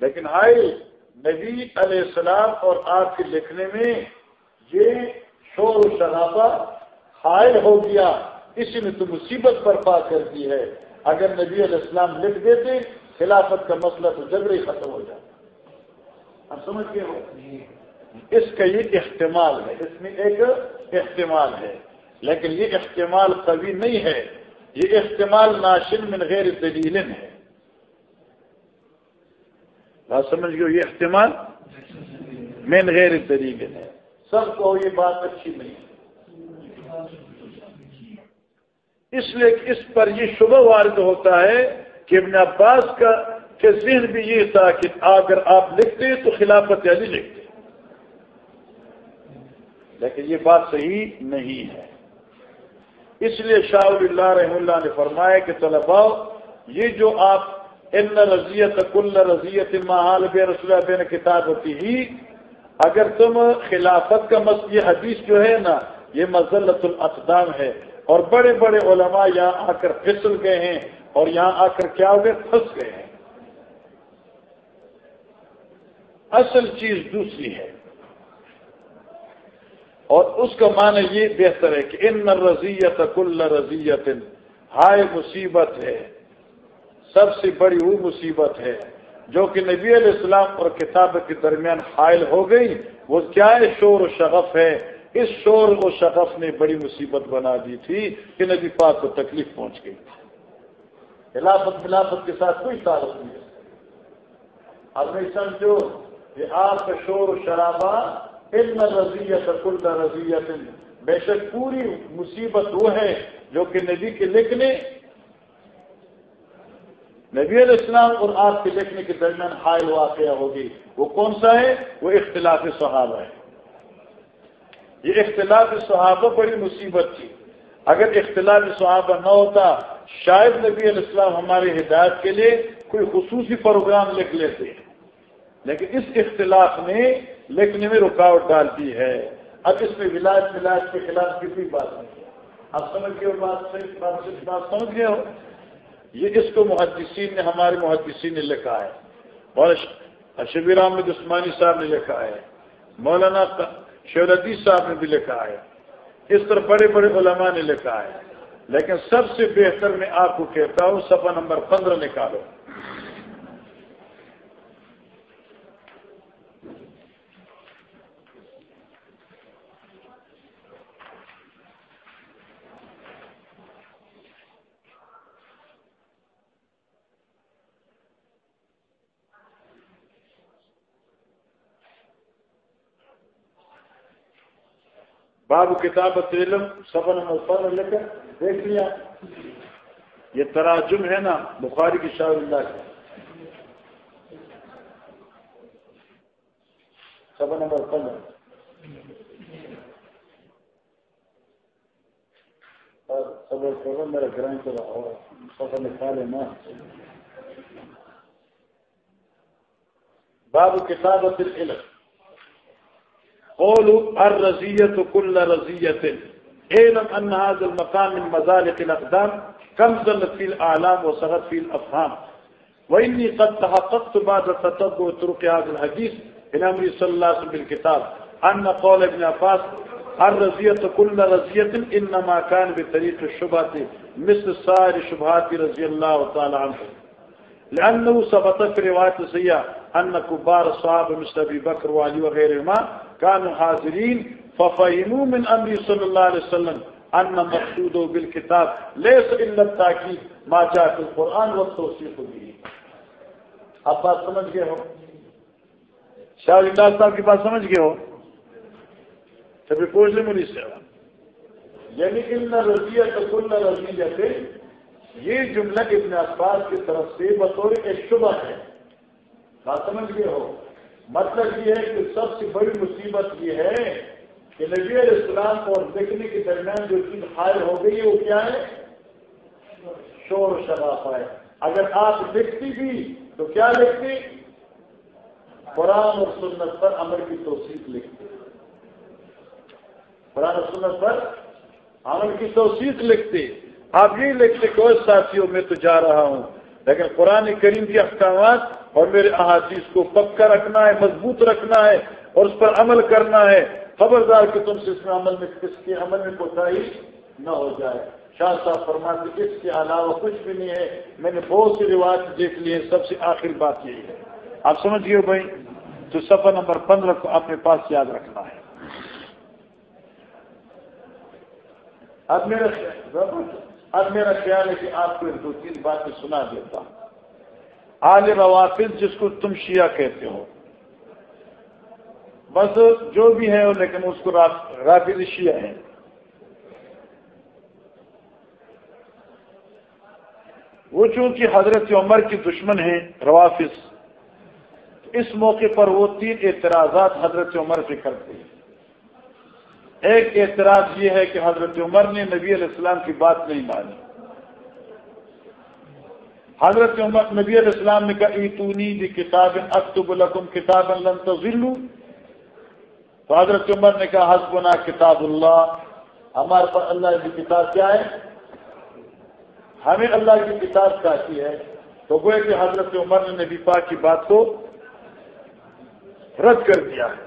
لیکن ہائی نبی علیہ السلام اور آپ کے لکھنے میں یہ شور و شرابہ حائل ہو گیا اسی نے تو مصیبت برپا کر دی ہے۔ اگر نبی علیہ السلام لکھ دیتے، خلافت کا مسئلہ تو جبر ہی ختم ہو جاتا۔ آپ سمجھ گئے ہو؟ اس کا یہ احتمال ہے، اس میں ایک احتمال ہے۔ لیکن یہ احتمال کبھی نہیں ہے۔ یہ احتمال ناشن من غیر دلیل ہے۔ بات سمجھ گئے یہ احتمال؟ من غیر دلیل ہے۔ سب کو یہ بات اچھی نہیں اس لیے اس پر یہ شبہ وارد ہوتا ہے کہ ابن عباس کا کے ذہن بھی یہ تھا کہ اگر آپ لکھتے تو خلافت علی لکھتے لیکن یہ بات صحیح نہیں ہے۔ اس لیے شاہ اللہ رحم اللہ نے فرمایا کہ طلبا یہ جو آپ ان رضیت کل رضیت محال بے رسول بین کتاب ہوتی ہی۔ اگر تم خلافت کا مس یہ حدیث جو ہے نا، یہ مزلت الاقدام ہے۔ اور بڑے بڑے علماء یہاں آ کر پھسل گئے ہیں اور یہاں آ کر کیا ہو گئے؟ پھنس گئے ہیں۔ اصل چیز دوسری ہے۔ اور اس کا معنی یہ بہتر ہے کہ ان رضیت کل رضیت ہائے مصیبت ہے۔ سب سے بڑی وہ مصیبت ہے جو کہ نبی علیہ السلام اور کتاب کے درمیان حائل ہو گئی۔ وہ کیا ہے؟ شور و شغف ہے۔ اس شور و شغف نے بڑی مصیبت بنا دی تھی کہ نبی پاک کو تکلیف پہنچ گئی۔ خلافت خلافت کے ساتھ کوئی تعلق نہیں ہے۔ اب نہیں سمجھو کہ آپ کا شور و شرابہ علم رضیت کل رضیت، بے شک پوری مصیبت وہ ہے جو کہ نبی کے لکھنے نبی علیہ السلام اور آپ کے لکھنے کے درمیان حائل واقعہ ہوگی۔ وہ کون سا ہے؟ وہ اختلاف صحابہ ہے۔ یہ اختلاف صحابہ بڑی مصیبت تھی۔ اگر اختلاف صحابہ نہ ہوتا، شاید نبی علیہ السلام ہماری ہدایت کے لیے کوئی خصوصی پروگرام لکھ لیتے۔ لیکن اس اختلاف نے لکھنے میں رکاوٹ ڈال دی ہے۔ اب اس میں ولاج ملاج کے خلاف کسی بات نہیں آپ سمجھ گئے بات بات سمجھ گئے ہو؟ یہ اس کو محدثین نے ہمارے محدثین نے لکھا ہے۔ اور شبیر احمد عثمانی صاحب نے لکھا ہے۔ مولانا شیوردی صاحب نے بھی لکھا ہے۔ اس طرح بڑے بڑے علماء نے لکھا ہے۔ لیکن سب سے بہتر میں آپ کو کہتا ہوں، صفحہ نمبر پندرہ نکالو۔ باب کتابت علم سفر نمبر لے کر دیکھ لیا۔ یہ تراجم ہے نا، بخاری کی شاہ اللہ کا سفر نمبر پندرہ صبر کرو میرا گرائن تو سفر نکالے نا۔ باب کتابت علم قولوا الرزية كل رزية. اعلم أن هذا المقام من مزالق الأقدام كم زلت في الأعلام وصغت في الأفهام. وإني قد تحققت بعد تتبع طرق هذا الحديث من أمر صلى الله عليه وسلم بالكتاب. أن قول ابن عباس، الرزية كل رزية إنما كان بطريق الشبهة مثل سائر الشبهات رضي الله تعالى عنه. لأنه ثبت في رواية سيئة أن كبار الصحابة مثل أبي بكر وعلي وغيرهما كانوا حاضرين، ففهموا من أمر صلى الله عليه وسلم أن مقصوده بالكتاب ليس إلا التأكيد ما جاء في القرآن والتوصيف به. اب بات سمجھ گئے ہو؟ شاہ اللہ صاحب کی بات سمجھ گئے ہو؟ سبھی پوچھ لیں مجھے سے۔ یعنی ان رضیت کل رضیہ رضیت، یہ جملہ ابن عباس کی طرف سے بطور ایک شبہ ہے۔ بات سمجھ گئے ہو؟ مطلب یہ ہے کہ سب سے بڑی مصیبت یہ ہے کہ نبی علیہ السلام اور لکھنے کے درمیان جو چیز حائل ہو گئی ہے وہ کیا ہے؟ شور شراب ہے۔ اگر آپ لکھتی بھی تو کیا لکھتی؟ قرآن اور سنت پر عمل کی توصیف لکھتی۔ قرآن اور سنت پر عمل کی توصیف لکھتی۔ آپ یہی لکھتے کہ ساتھیوں، میں تو جا رہا ہوں، لیکن قرآن کریم کے احکامات اور میرے احادیث کو پکا رکھنا ہے، مضبوط رکھنا ہے اور اس پر عمل کرنا ہے۔ خبردار کہ تم سے اس میں عمل میں کس کے عمل میں کوتاہی نہ ہو جائے۔ شاہ صاحب فرماتے اس کے علاوہ کچھ بھی نہیں ہے۔ میں نے بہت سی روایت دیکھ لی ہے سب سے آخر بات یہی ہے۔ آپ سمجھ گئے بھائی تو سفر نمبر پندرہ کو اپنے پاس یاد رکھنا ہے۔ اب میرا اب میرا خیال ہے کہ آپ کو دو تین باتیں سنا دیتا ہوں۔ آل روافظ جس کو تم شیعہ کہتے ہو۔ بس جو بھی ہے لیکن اس کو رافظ شیعہ ہیں۔ وہ چونکہ حضرت عمر کی دشمن ہیں، روافظ اس موقع پر وہ تین اعتراضات حضرت عمر سے کرتے ہیں۔ ایک اعتراض یہ ہے کہ حضرت عمر نے نبی علیہ السلام کی بات نہیں مانی۔ حضرت عمر نبی علیہ السلام نے کہا، ایتونی بھی کتاب اکتب الحکم کتاب لن تزلو تو حضرت عمر نے کہا، حسبنا کتاب اللہ. ہمارے پاس اللہ کی کتاب کیا ہے؟ ہمیں اللہ کی کتاب کافی ہے۔ تو وہ کہ حضرت عمر نے نبی پاک کی بات کو رد کر دیا ہے۔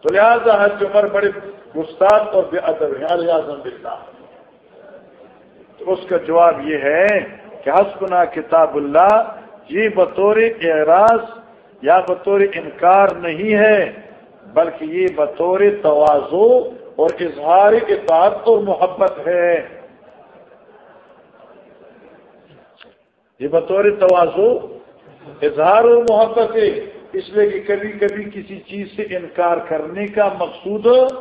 تو لہٰذا حضرت عمر بڑے گستاخ اور بے ادب ہیں الحاظم بلّہ تو اس کا جواب یہ ہے کہ حسبنا کتاب اللہ، یہ بطور اعراض یا بطور انکار نہیں ہے، بلکہ یہ بطور توازو اور اظہار اطاعت اور محبت ہے۔ یہ بطور توازو، اظہار اور محبت ہے۔ اس لیے کہ کبھی کبھی کسی چیز سے انکار کرنے کا مقصود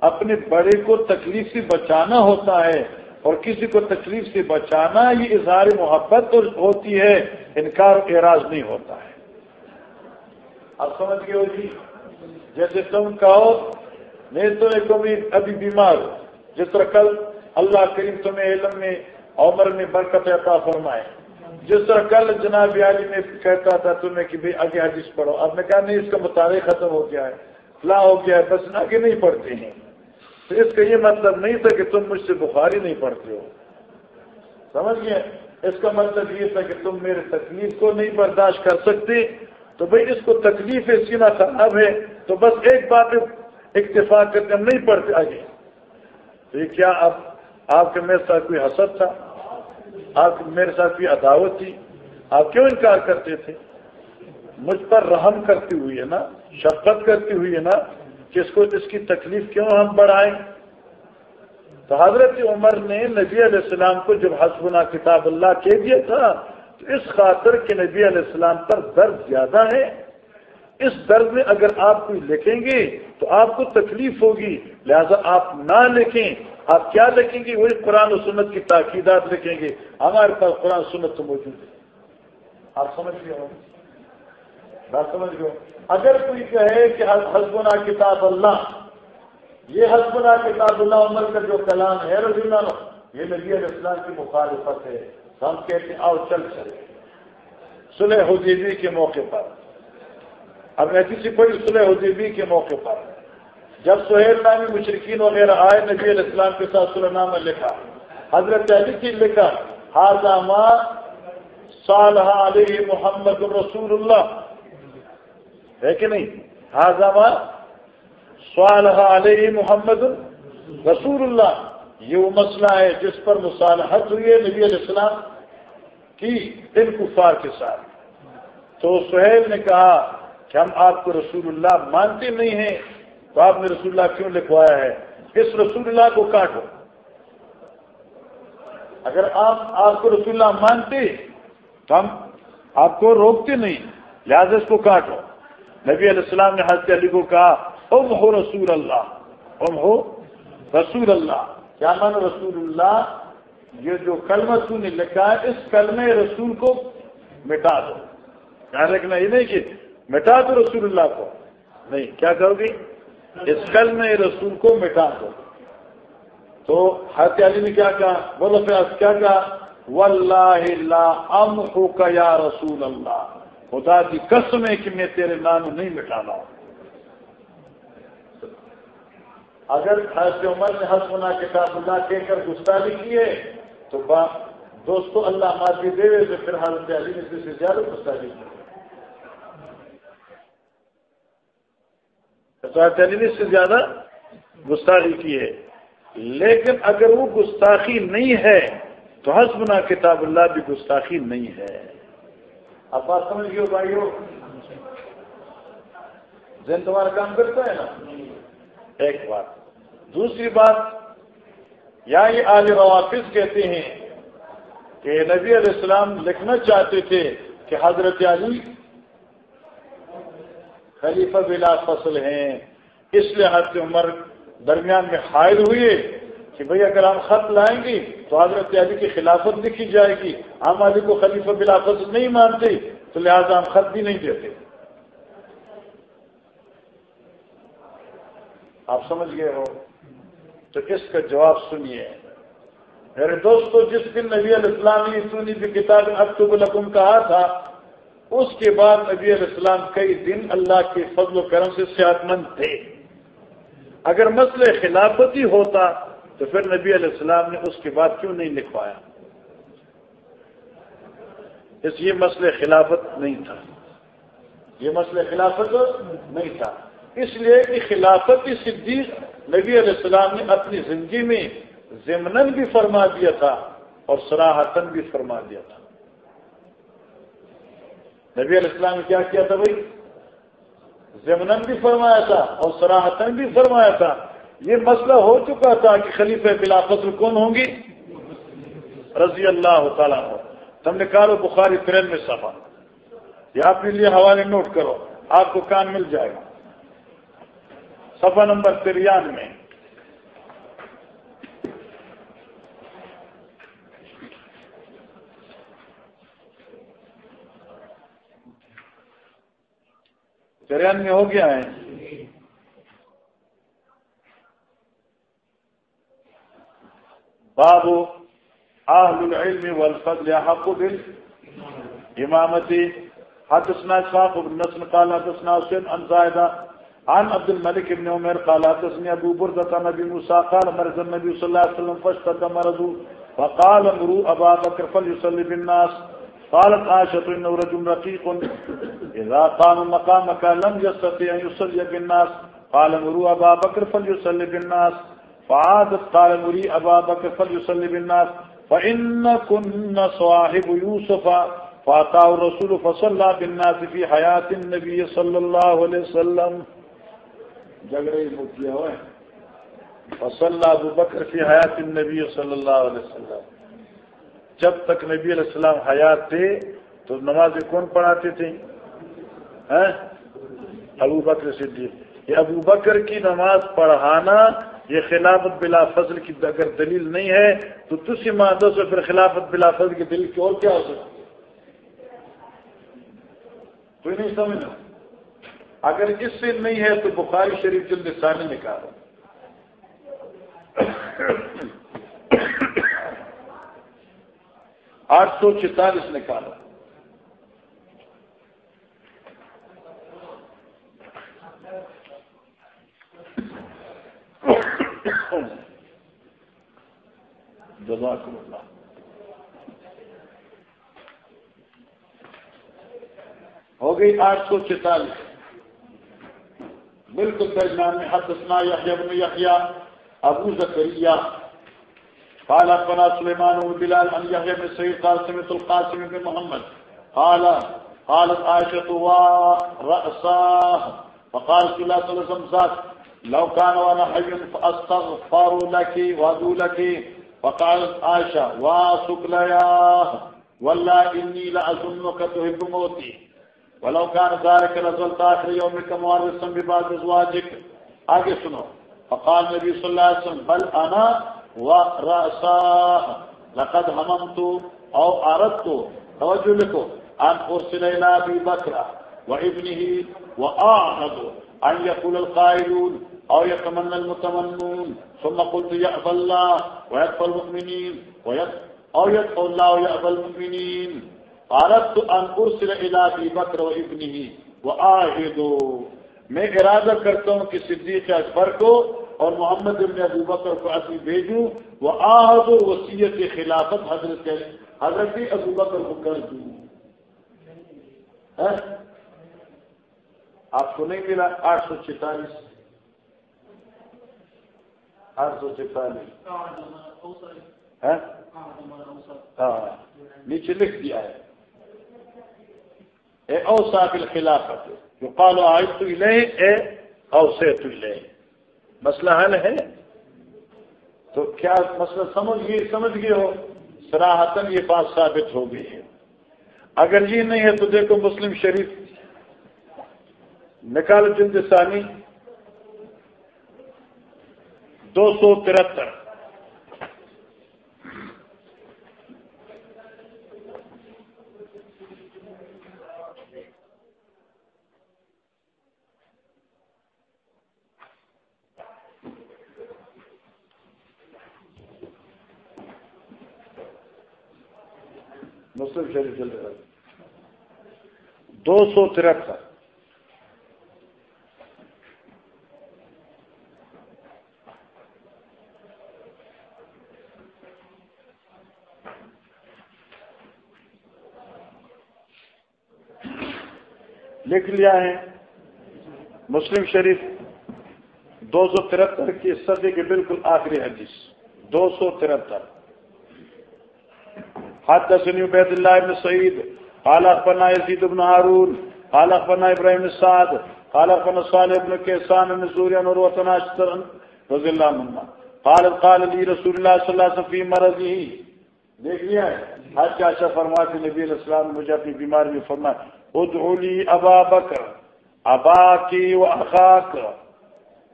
اپنے بڑے کو تکلیف سے بچانا ہوتا ہے۔ اور کسی کو تکلیف سے بچانا یہ اظہار محبت ہوتی ہے، انکار اعراض نہیں ہوتا ہے۔ آپ سمجھ گئے ہو جی؟ جیسے تم کہو، میں تمہیں ابھی بیمار ہو جس طرح کل اللہ کریم تمہیں علم میں، عمر میں برکت عطا فرمائے۔ جس طرح کل جناب علی میں کہتا تھا تمہیں کہ آگے حدیث پڑھو۔ اب نے کہا نہیں، اس کا مطالعہ ختم ہو گیا ہے فلاں ہو گیا ہے، بس آگے نہیں پڑھتے ہیں۔ تو اس کا یہ مطلب نہیں تھا کہ تم مجھ سے بخاری نہیں پڑھتے ہو۔ سمجھ گئے؟ اس کا مطلب یہ تھا کہ تم میرے تکلیف کو نہیں برداشت کر سکتے۔ تو بھائی اس کو تکلیف سینا خراب ہے۔ تو بس ایک بات اتفاق کرتے ہم نہیں پڑھتے۔ آگے۔ تو یہ کیا اب آپ کے میرے ساتھ کوئی حسد تھا؟ آپ میرے ساتھ کوئی عداوت تھی؟ آپ کیوں انکار کرتے تھے؟ مجھ پر رحم کرتی ہوئی ہے نا؟ شفقت کرتی ہوئی ہے نا؟ کہ اس کو اس کی تکلیف کیوں ہم بڑھائیں؟ تو حضرت عمر نے نبی علیہ السلام کو جب حسبنا کتاب اللہ کہہ دیا تھا، تو اس خاطر کے نبی علیہ السلام پر درد زیادہ ہے۔ اس درد میں اگر آپ کوئی لکھیں گے تو آپ کو تکلیف ہوگی، لہذا آپ نہ لکھیں۔ آپ کیا لکھیں گے؟ وہی قرآن و سنت کی تاکیدات لکھیں گے۔ ہمارے پاس قرآن سنت تو موجود ہے۔ آپ سمجھ گئے ہو بات سمجھ گئے؟ اگر کوئی کہے کہ حسبنا کتاب اللہ، یہ حسبنا کتاب اللہ عمر کا جو کلام ہے، رضی اللہ یہ نبی علیہ السلام کی مخالفت ہے۔ ہم کہتے ہیں، آؤ چل چلے۔ سلح حدیبی کے موقع پر۔ اب ایسی سی بڑی سلح حدیبی کے موقع پر۔ جب سہیل نامی مشرقین وغیرہ آئے، نبی علیہ السلام کے ساتھ سلح نامہ لکھا۔ حضرت علی کی لکھا حاضامہ صالح علیہ محمد رسول اللہ ہے کہ نہیں؟ ہاضامہ سوال علیہ محمد رسول اللہ. یہ وہ مسئلہ ہے جس پر مصالحت ہوئی ہے نبی علیہ السلام کی دل کفار کے ساتھ. تو سہیل نے کہا کہ ہم آپ کو رسول اللہ مانتے نہیں ہیں، تو آپ نے رسول اللہ کیوں لکھوایا ہے؟ اس رسول اللہ کو کاٹو۔ اگر آپ آپ کو رسول اللہ مانتے تو ہم آپ کو روکتے نہیں، لہٰذا اس کو کاٹو۔ نبی علیہ السلام نے حضرت علی کو کہا ام ہو رسول اللہ. ام ہو رسول اللہ۔ کیا مان رسول اللہ؟ یہ جو کلمہ تو نے لکھا ہے، اس کلمہ رسول کو مٹا دو۔ کیا لکھنا یہ نہیں کہ مٹا دو رسول اللہ کو۔ نہیں، کیا کرو گی اس کلمہ رسول کو مٹا دو۔ تو حضرت علی نے کیا کہا؟ بولو پھر، کیا کہا؟ واللہ ام ہو کا یا رسول اللہ. خدا کی قسم ہے کہ میں تیرے نام نہیں مٹانا۔ اگر حضرت عمر نے حسنا کتاب اللہ کہہ کر گستاخی کی ہے، تو دوستو اللہ ماضی دے تو پھر حضرت علی نے سے زیادہ گستاخی کی۔ حضرت علی نے سے زیادہ گستاخی کی ہے۔ لیکن اگر وہ گستاخی نہیں ہے، تو حسبنا کتاب اللہ بھی گستاخی نہیں ہے۔ آپ بات سمجھ گئے بھائیو، ذہن تمہارا کام کرتا ہے نا؟ ایک بات۔ دوسری بات، یا یہ آج روافظ کہتے ہیں کہ نبی علیہ السلام لکھنا چاہتے تھے کہ حضرت علی خلیفہ بلا فصل ہیں، اس لیے حضرت عمر درمیان میں حائل ہوئے۔ کہ بھئی اگر ہم خط لائیں گے تو حضرت علی کی خلافت لکھی جائے گی۔ ہم علی کو خلیفہ بلا نہیں مانتے، تو لہٰذا ہم خط بھی نہیں دیتے۔ آپ سمجھ گئے ہو؟ تو اس کا جواب سنیے۔ میرے دوستو، جس دن نبی علیہ السلام نے سنی بھی کتاب اکتب الحکم کہا تھا، اس کے بعد نبی علیہ السلام کئی دن اللہ کے فضل و کرم سے صحت مند تھے۔ اگر مسئلہ خلافت ہی ہوتا تو پھر نبی علیہ السلام نے اس کے بعد کیوں نہیں لکھوایا؟ اس یہ مسئلہ خلافت نہیں تھا۔ یہ مسئلہ خلافت نہیں تھا۔ اس لیے کہ خلافت صدیق نبی علیہ السلام نے اپنی زندگی میں ضمن بھی فرما دیا تھا اور سراہتن بھی فرما دیا تھا۔ نبی علیہ السلام نے کیا کیا تھا بھائی؟ ضمن بھی فرمایا تھا اور سراہتن بھی فرمایا تھا۔ یہ مسئلہ ہو چکا تھا کہ خلیف بلا فصل کون ہوں گی رضی اللہ تعالیٰ ہو تم نکالو بخاری ٹرین میں سفا یہ آپ کے لیے حوالے نوٹ کرو، آپ کو کان مل جائے گا۔ سفا نمبر تریان میں تریان میں ہو گیا ہے۔ باب اهل العلم والفضل حق بالامامه حدثنا اسحاق بن نصر قال حدثنا حسين عن زائده عن عبد الملك بن عمر قال حدثني ابو برده عن ابي موسى قال مرض النبي صلى الله عليه وسلم فاشتد مرضه فقال مروا ابا بكر فليصلي بالناس. قالت عائشة انه رجل رقيق. اذا قام مقامك لم يستطيع ان يصلي بالناس. قال مروا ابا بكر فليصلي بالناس. فعادت قال مري ابا بكر فليصلي بالناس فان كنا صاحب يوسف فاتاه الرسول فصلى بالناس في حياه النبي صلى الله عليه وسلم. جگڑے مکیا ہوئے. فصلى ابو بکر فی حیات النبی صلی اللہ علیہ وسلم. جب تک نبی علیہ السلام حیات تھے تو نماز کون پڑھاتے تھے؟ ابو بکر صدیق. یہ ابو بکر کی نماز پڑھانا یہ خلافت بلا فضل کی اگر دلیل نہیں ہے، تو تسی مادہ سے پھر خلافت بلا فضل کی دلیل کی اور کیا ہو سکتی کوئی نہیں سمجھنا۔ اگر اس سے نہیں ہے تو بخاری شریف جلد ثانی نکالو آٹھ سو چینتالیس نکالو جزاکم اللہ۔ ہو گئی آٹھ سو چینتالیس بالکل درمیان میں حدثنا یحیی بن یحیی، ابو زکریا، قال اخبرنا سليمان بن بلال عن يحيى بن سعيد قال سمعت القاسم بن محمد، قال، قالت عائشة ورأساه فقالت لا تلزم ذات، لو كان وانا حي فاستغفر لك وادو لك فقالت عائشة واسق ليا والله إني لأظنك تحب موتي ولو كان ذلك لزلت آخر يومك موارثا ببعض أزواجك آگے سنو. فقال النبي صلى الله عليه وسلم، بل أنا ورأساه لقد هممت أو أردت توجه لكم أن أرسل إلى أبي بكر وابنه وأعهد أن يقول القائلون أو يتمنى المتمنون. ثم قلت يأبى الله ويأبى المؤمنين أو يدعو الله ويأبى المؤمنين. أردت أن أرسل إلى أبي بكر وابنه وآهد میں ارادہ کرتا ہوں کہ صدیق اکبر کو اور محمد ابن ابو بکر کو اپنی بھیجوں. وہ آہد و وسیعت خلافت حضرت حضرت ابو بکر کو کر دوں. ہاں؟ آپ کو نہیں ملا آٹھ سو چینتالیس آٹھ سو چینتالیس ہاں؟ نیچے لکھ دیا ہے اے او صاحب خلافت جو قالو آئے تو لے اے او سے تو لے مسئلہ حل ہے تو کیا مسئلہ سمجھ گئے سمجھ گئے ہو سراہتن یہ بات ثابت ہو گئی ہے اگر یہ نہیں ہے تو دیکھو مسلم شریف نکال جلد ثانی دو سو ترہتر۔ مسلم شریف چل رہا دو سو ترہتر۔ لکھ لیا ہے۔ مسلم شریف دو سو ترہتر کی صدی کے بالکل آخری حدیث۔ دو سو ترہتر۔ حدثني عبيد الله بن سعيد، قال اخبرنا يزيد بن هارون، قال اخبرنا ابراهيم بن سعد، قال اخبرنا صالح بن كيسان بن سوريا نور عاشر رضي الله عنه قال قال لي رسول الله صلى الله عليه وسلم في مرضه۔ دیکھ لیا ہے۔ حج کا اچھا فرماتے نبی علیہ السلام مجھے اپنی بیماری میں فرمایا۔ ادعو لی ابا بکر، ابا کی و اخاک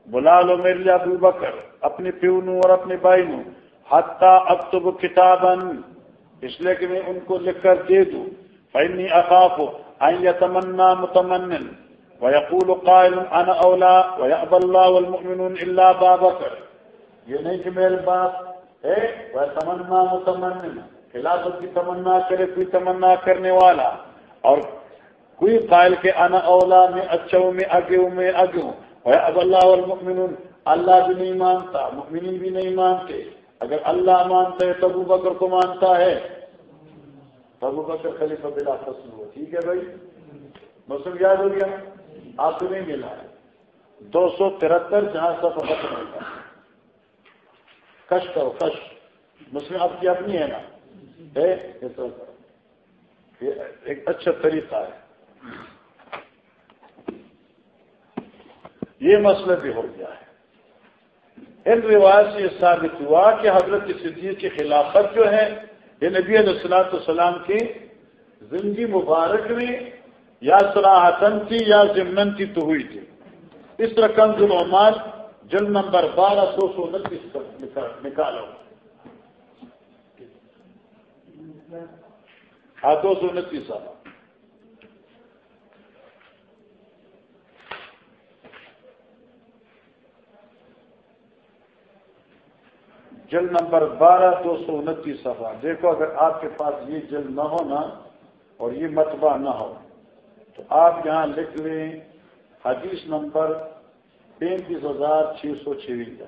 بلا لو میرے لیے ابو بکر، اپنے پیو نو اور اپنے بھائی نو۔ حتی اکتب کتابا۔ اس لیے کہ میں ان کو لکھ کر دے دوں۔ فنی اقاف آئیں تمنا متمن ويقول قائل انا اولا ويأبى الله والمؤمنون الا بابكر یہ نہیں کہ میرے باپ ہے، وہ تمنا متمن خلافت کی تمنا کرے، کوئی تمنا کرنے والا۔ اور کوئی قائل کے انا اولا میں اچھا ہوں، میں اگے ہوں، میں اگے ہوں۔ اب اللہ والمؤمنون، اللہ بھی نہیں مانتا، مؤمنین بھی نہیں مانتے۔ اگر اللہ مانتا ہے تو ابو بکر کو مانتا ہے۔ تو ابو بکر خلیفہ بلا فصل ہو ٹھیک ہے بھائی؟ مسلم یاد ہو گیا؟ آپ کو نہیں ملا۔ ہے دو سو ترہتر جہاں سب ختم ہوگا کش کرو، کش۔ مسلم، آپ کی اپنی ہے نا؟ ایک اچھا طریقہ ہے۔ یہ مسئلہ بھی ہو گیا ہے۔ ان روایت سے یہ ثابت ہوا کہ حضرت صدیق کی خلافت جو ہے، یہ نبی علیہ السلاۃ السلام کی زندگی مبارک میں یا صلاحتن تھی یا ضمن تھی تو ہوئی تھی۔ اس طرح کنز العمال جلد نمبر بارہ سو سو انتیس نکالو ہاں دو سو انتیس سال جلد نمبر بارہ دو سو انتیس صفحہ۔ دیکھو اگر آپ کے پاس یہ جلد نہ ہو نا اور یہ متبہ نہ ہو، تو آپ یہاں لکھ لیں حدیث نمبر پینتیس ہزار چھ سو چونجا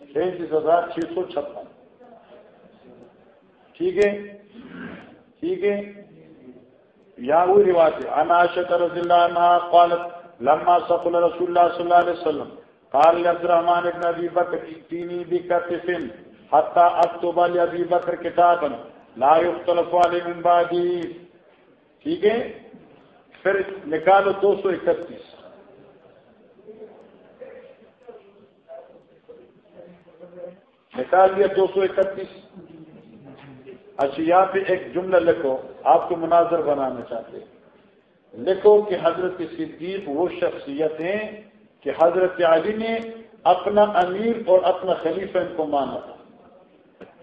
پینتیس ہزار چھ سو چھپن۔ ٹھیک ہے؟ ٹھیک ہے؟ یہاں وہی رواج ہے اناشت رضی اللہ عنہ قالت لما سقل رسول الله صلى الله عليه وسلم، قال لعبد الرحمن بن ابي بكر ائتني بكتف حتى اكتب لابي بكر كتابا لا يختلف عليه من بعدي ٹھیک ہے؟ پھر نکالو دو سو اکتیس۔ نکال لیا دو سو اکتیس۔ اچھا یہاں پہ ایک جملہ لکھو، آپ کو مناظر بنانا چاہتے ہیں۔ لکھو کہ حضرت صدیق وہ شخصیت ہیں کہ حضرت علی نے اپنا امیر اور اپنا خلیفہ ان کو مانا تھا۔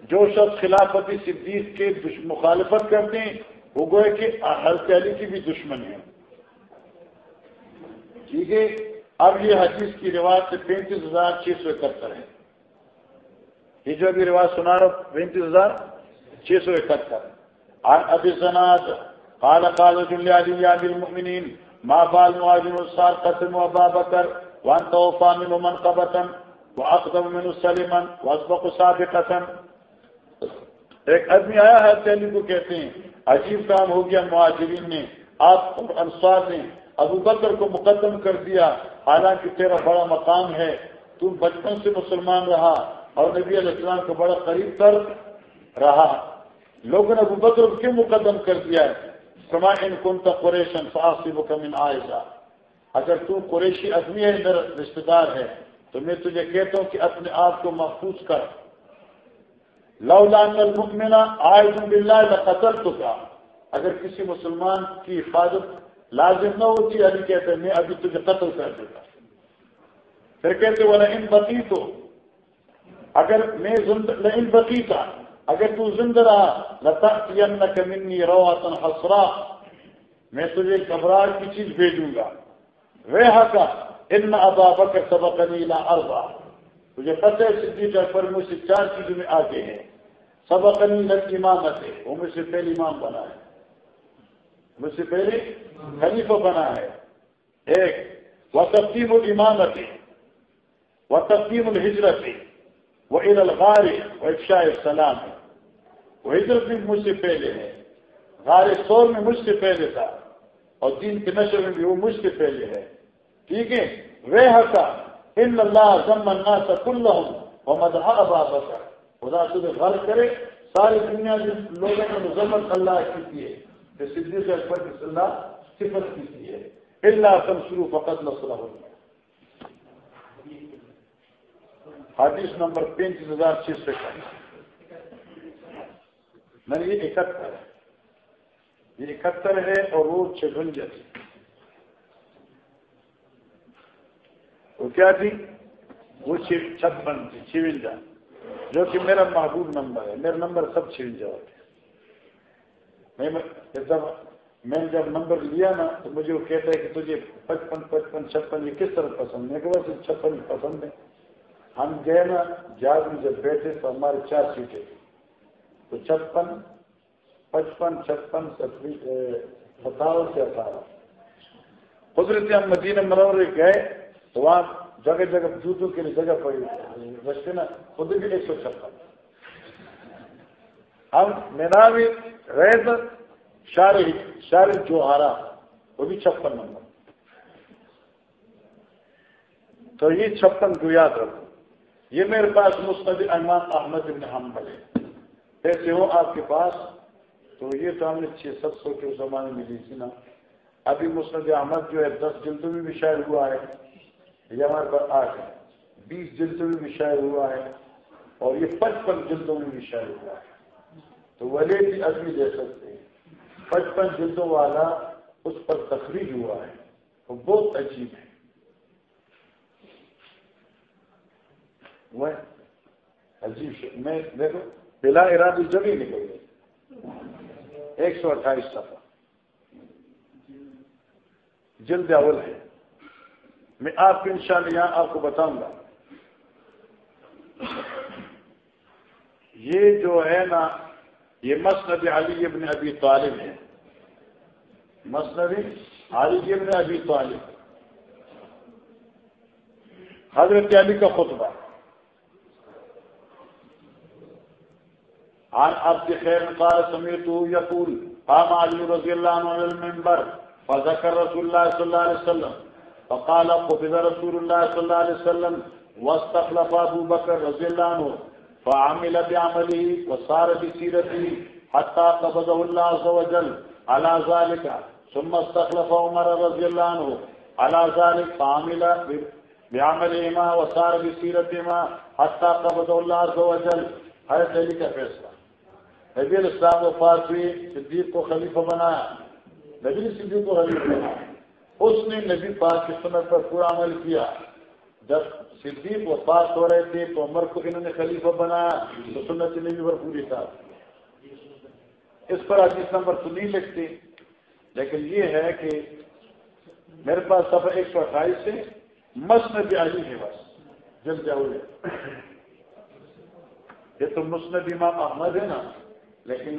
جو شخص خلافت صدیق کے مخالفت کرتے ہیں، وہ گوئے کہ حضرت علی کی بھی دشمنی ہے ٹھیک ہے؟ اب یہ حدیث کی رواج سے پینتیس ہزار چھ سو اکہتر ہے۔ یہ جو ابھی رواج سنا رہا پینتیس ہزار چھ سو اکہتر۔ ابھی سناد قال قال رجل لعلي يا امير المؤمنين، ما فعل مهاجر الصار قسم ابا بكر وانت وفى منه منقبة وہ اقدم میں سلیمن وسبق سابقتن ایک آدمی آیا ہے تیلی کو کہتے ہیں، عجیب کام ہو گیا مہاجرین نے، آپ انصار نے ابو بکر کو مقدم کر دیا، حالانکہ تیرا بڑا مقام ہے، تو بچپن سے مسلمان رہا اور نبی علیہ السلام کو بڑا قریب کر رہا۔ لوگوں نے ابو بکر کو کیوں مقدم کر دیا؟ ہے سما ان کن کا قریشن فاصی بکمن آئے گا اگر تو قریشی آدمی ہے، میرا رشتے دار ہے، تو میں تجھے کہتا ہوں کہ اپنے آپ کو محفوظ کر۔ لولان المکمنا آئے باللہ قتل تو کا اگر کسی مسلمان کی حفاظت لازم نہ ہوتی ابھی کہتے میں ابھی تجھے قتل کر دیتا پھر کہتے وہ ان بتی تو اگر میں ان بتی تھا اگر تو زندہ رہا لتا منی رواتن حسرا میں تجھے گھبراہٹ کی چیز بھیجوں گا۔ وہ کا ان ابا بکر سبق نیلا اربا تجھے پتہ صدیق اکبر مجھ سے چار چیزوں میں آگے ہیں۔ سبق نیل امامت ہے، وہ مجھ سے پہلی امام بنا ہے۔ مجھ سے پہلے خلیفہ بنا ہے۔ ایک وہ تقسیم الامامت وہ تقسیم الحجرت وہ عید الغار و افشاء السلام۔ ہے وہ ہجرت بھی مجھ سے پہلے ہے۔ غار سور میں مجھ سے پہلے تھا۔ اور دین کے نشر میں بھی وہ مجھ سے پہلے ہے۔ ٹھیک ہے؟ وہ حقا، ان اللہ ضمن سک اللہ اور مدح ابا بکر۔ خدا تجھے غرض کرے۔ ساری دنیا کے لوگوں نے مذمت اللہ کی ہے کہ صدی سے اکبر کی اللہ صفت کی ہے اللہ کم شروع فقط نسلہ ہو حدیث نمبر پینتیس ہزار چھ سو میں یہ اکہتر ہے۔ یہ اکہتر ہے اور وہ چونجر وہ کیا تھی؟ وہ چھپن تھی چونجا جو کہ میرا محبوب نمبر ہے۔ میرا نمبر سب چونجا ہوتے جب میں نے جب نمبر لیا نا، تو مجھے وہ کہتا ہے کہ تجھے پچپن پچپن چھپن یہ کس طرح پسند ہے؟ کہ وہ چھپن پسند ہے۔ ہم گئے نا جاگ میں جب بیٹھے تو ہمارے چار سیٹیں تھیں۔ تو چھپن، پچپن، چھپن ستاون سے اٹھارہ۔ قدرتی ہم مدینہ منور گئے، تو وہاں جگہ جگہ جوتوں کے لیے جگہ پڑی۔ رستے نا، خود بھی ایک سو چھپن۔ ہم مینا بھی رہے تھے شار شار جوہارا وہ بھی چھپن نمبر۔ تو یہ چھپن کو یاد رکھو۔ یہ میرے پاس مستد احمد احمد ابن حنبل ہے۔ ایسے ہو آپ کے پاس، تو یہ تو ہم نے چھ سات سو کے زمانے میں لی تھی نا۔ ابھی مسند احمد جو ہے، دس جلدوں میں بھی شاعر ہوا ہے۔ یہ ہمارے پاس آٹھ ہے بیس جلدوں میں بھی شاعر ہوا ہے۔ اور یہ پچپن جلدوں میں بھی شاعر ہوا ہے۔ تو ولی جی بھی آدمی دے سکتے ہیں۔ پچپن جلدوں والا اس پر تقریب ہوا ہے۔ وہ بہت عجیب ہے۔ وہ عجیب میں دیکھو۔ بلا ارادی جگہ نکل گئی۔ ایک سو اٹھائیس سفر جلد اول ہے۔ میں آپ کو انشاءاللہ یہاں آپ کو بتاؤں گا۔ یہ جو ہے نا، یہ مسند علی ابن ابی طالب ہے۔ مسند علی ابن ابی طالب۔ حضرت علی کا خطبہ۔ عن عبد خير قال سمعته يقول، قام علي رضي الله عنه على المنبر، فذكر رسول الله صلى الله عليه وسلم. فقال، قبض رسول الله صلى الله عليه وسلم واستخلف ابو بكر رضي الله عنه، فعمل بعمله وصار بسيرته حتى قبضه الله عز وجل على ذلك. ثم استخلف عمر رضي الله عنه على ذلك، فعمل بعملهما وصار بسيرتهما حتى قبضه الله عز وجل. هذا ذلك فیصلہ۔ نبی الاسلام وفات ہوئی، صدیق کو خلیفہ بنایا نبی نے صدیق کو خلیفہ بنایا اس نے نبی پاک کی سنت پر پورا عمل کیا۔ جب صدیق وفات ہو رہے تھے تو عمر کو انہوں نے خلیفہ بنایا تو سنت نبی پر پوری تھا۔ اس پر حدیث نمبر تو نہیں لکھتی لیکن یہ ہے کہ میرے پاس سفر ایک سو اٹھائیس سے مسند علی ہے بس جلد جاؤ یہ تو مسند امام احمد ہے نا۔ لیکن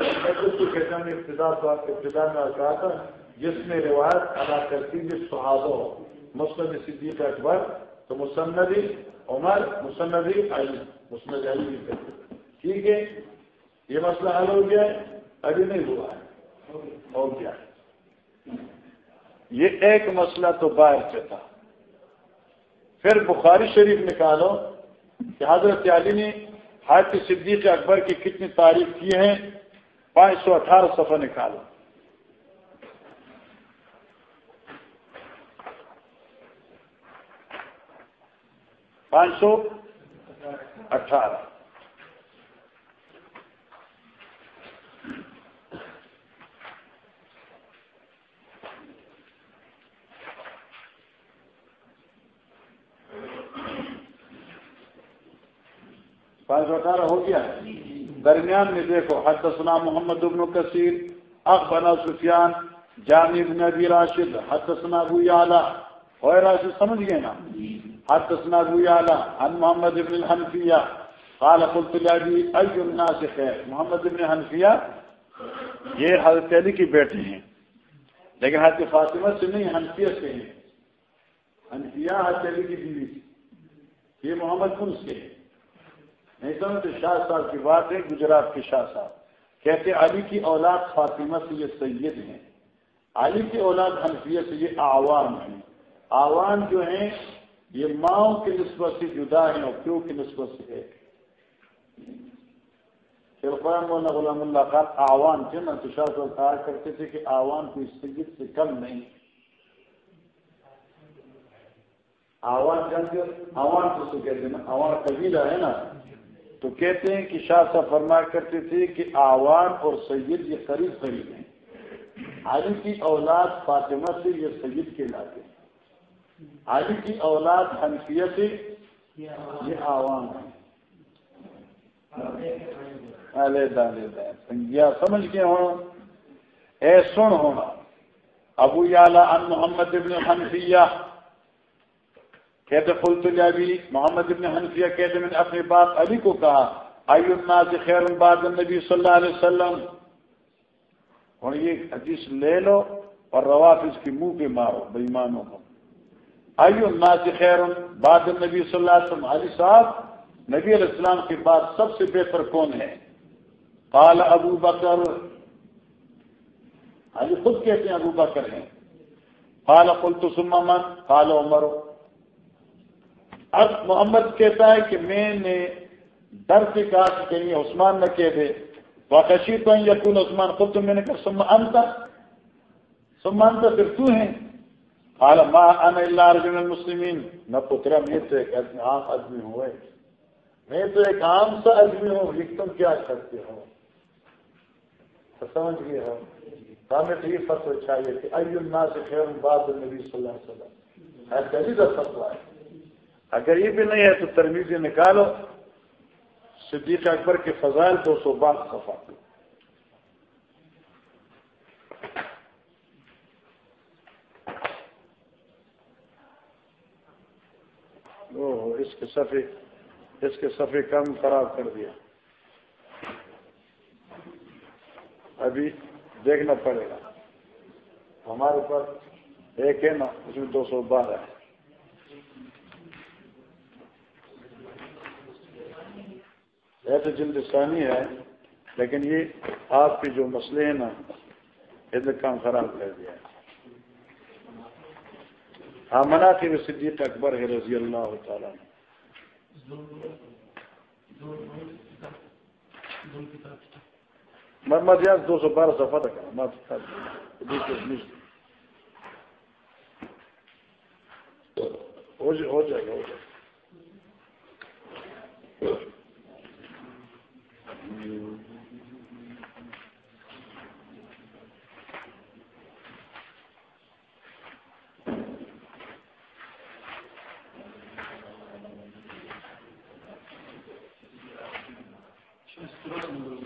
کہتا ہوں ابتدا تو آپ ابتدا میں کہا تھا، جس میں روایت ادا کرتی جس صحابہ ہو۔ مسند صدیق اکبر تو مسندی عمر مسندی علی۔ مسند علی ٹھیک ہے؟ یہ مسئلہ حل ہو گیا ہے۔ ابھی نہیں ہوا ہے۔ ہو گیا یہ ایک مسئلہ تو باہر سے تھا۔ پھر بخاری شریف نکالو کہ حضرت علی نے حضرت صدیق اکبر کی کتنی تعریف کی ہیں؟ پانچ سو اٹھارہ صفحہ نکالو۔ پانچ سو اٹھارہ۔ پانچ سو اٹھارہ ہو گیا۔ درمیان میں دیکھو، حدثنا محمد ابن کثیر اخبنا سفیان جامع بن ابی راشد، حدثنا ابو یعلا۔ ہوئے راشد، سمجھ گئے نا؟ حدثنا ابو یعلا، عن محمد ابن الحنفیہ۔ قال قلت لابی ای الناس خیر؟ محمد ابن حنفیہ یہ حضرت علی کی بیٹے ہیں۔ لیکن حضرت فاطمہ سے نہیں، حنفیہ سے ہیں۔ حنفیہ حضرت علی کی بیوی۔ یہ محمد کن سے ہے نہیں سمجھتے، شاہ صاحب کی بات ہے، گجرات کے شاہ صاحب۔ کہتے، علی کی اولاد فاطمہ سے یہ سید ہیں۔ علی کی اولاد حنفیہ سے یہ آوان ہیں۔ آوان جو ہیں، یہ ماؤں کی نسبت سے جدا ہیں اور پیو کی نسبت سے ہے مولانا غلام اللہ خان آوان تھے نا تو شاہ صاحب کہا کرتے تھے کہ آوان کوئی سید سے کم نہیں۔ آوان جانتے آوان تو کہتے ہیں نا آوان قبیلہ ہے نا۔ تو کہتے ہیں کہ شاہ صاحب فرما کرتے تھے کہ آوان اور سید یہ قریب قریب ہیں۔ علی کی اولاد فاطمہ سے یہ سید کے لاتے ہیں علی کی اولاد حنفیہ سے یہ آوان ہے سمجھ کے ہوں؟ اے سن ہونا ابو یالا ان محمد ابن حنفیہ کہتے فلط جابی محمد ابن حنفیہ کہتے میں نے اپنی بات علی کو کہا آئی الناس خیر بعد النبی صلی اللہ علیہ وسلم؟ اور یہ حدیث لے لو اور رواف اس کی منہ پہ مارو بےمانوں کو۔ آئی الناس خیر بعد النبی صلی اللہ علیہ وسلم؟ علی صاحب، نبی علیہ السلام کے بعد سب سے بہتر کون ہے؟ قال ابو بکر۔ علی خود کہتے ہیں ابو بکر ہیں۔ قال قلت ثم من؟ قال عمر۔ اب محمد کہتا ہے کہ میں نے ڈر سے کہا کہ کہیں عثمان نہ کہہ دے۔ واقعی تو یقین عثمان خود تو میں نے کہا سمانتا سمانتا پھر تو ہیں۔ حال ما انا اللہ رجل المسلمین نہ پترا میں تو ایک عام آدمی ہوئے میں تو ایک عام سا آدمی ہوں، لیکن تم کیا کرتے ہو؟ سمجھ گئے ہو؟ ہمیں تو یہ فتو چاہیے کہ ایو الناس خیر بعد النبی صلی اللہ علیہ وسلم۔ ایسا ہی فتوا ہے۔ اگر یہ بھی نہیں ہے تو ترمیزی نکالو، صدیق اکبر کے فضائل دو سو بات صفا اس کے صفحے، اس کے صفحے کم خراب کر دیا۔ ابھی دیکھنا پڑے گا۔ ہمارے پاس ایک ہے نا، اس میں دو سو بارہ ہے۔ ایسے جلدستانی ہے، لیکن یہ آپ کے جو مسئلے ہیں نا ادھر کام خراب کر دیا ہے۔ ہاں منا کے وہ صدیق اکبر ہے، رضی اللہ تعالیٰ محمد یاد دو سو بارہ سفا تک ہو جائے گا ہو جائے۔ گا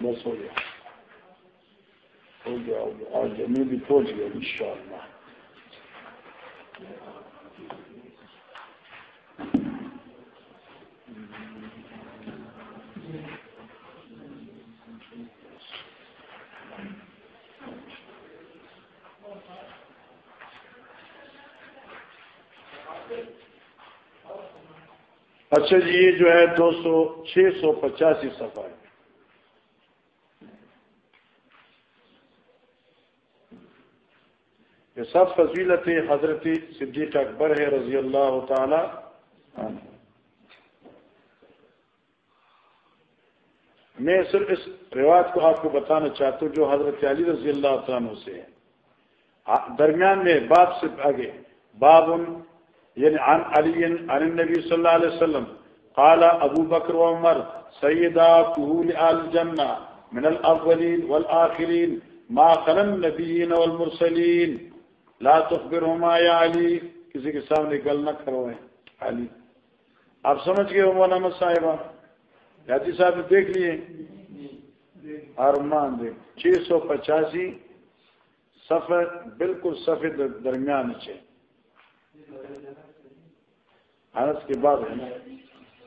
بس ہو گیا ہو گیا ہو گیا آج میں بھی پہنچ گیا ان شاء اللہ اچھا جی یہ جو ہے دو سو، چھ سو پچاسی صفحہ ہے۔ یہ سب فضیلت حضرت صدیق اکبر ہے رضی اللہ تعالی۔ میں صرف اس روایت کو آپ کو بتانا چاہتا ہوں جو حضرت علی رضی اللہ تعالیٰ سے ہے۔ درمیان میں باب سے آگے باب ان یعنی عن علی، عن النبی صلی اللہ علیہ وسلم. قال ابو بکر و عمر سیدہ قہول آل جنہ من الاولین والآخرین ما خلن نبیین والمرسلین. لا تخبرهما یا علی، کسی کے سامنے گل نہ کروائیں علی. آپ سمجھ گئے مولانا صاحبہ؟ یادی صاحب نے دیکھ لیے؟ ارمان دیکھ چھ سو پچاسی سفر بالکل سفید درمیان سے انس کے بعد ہے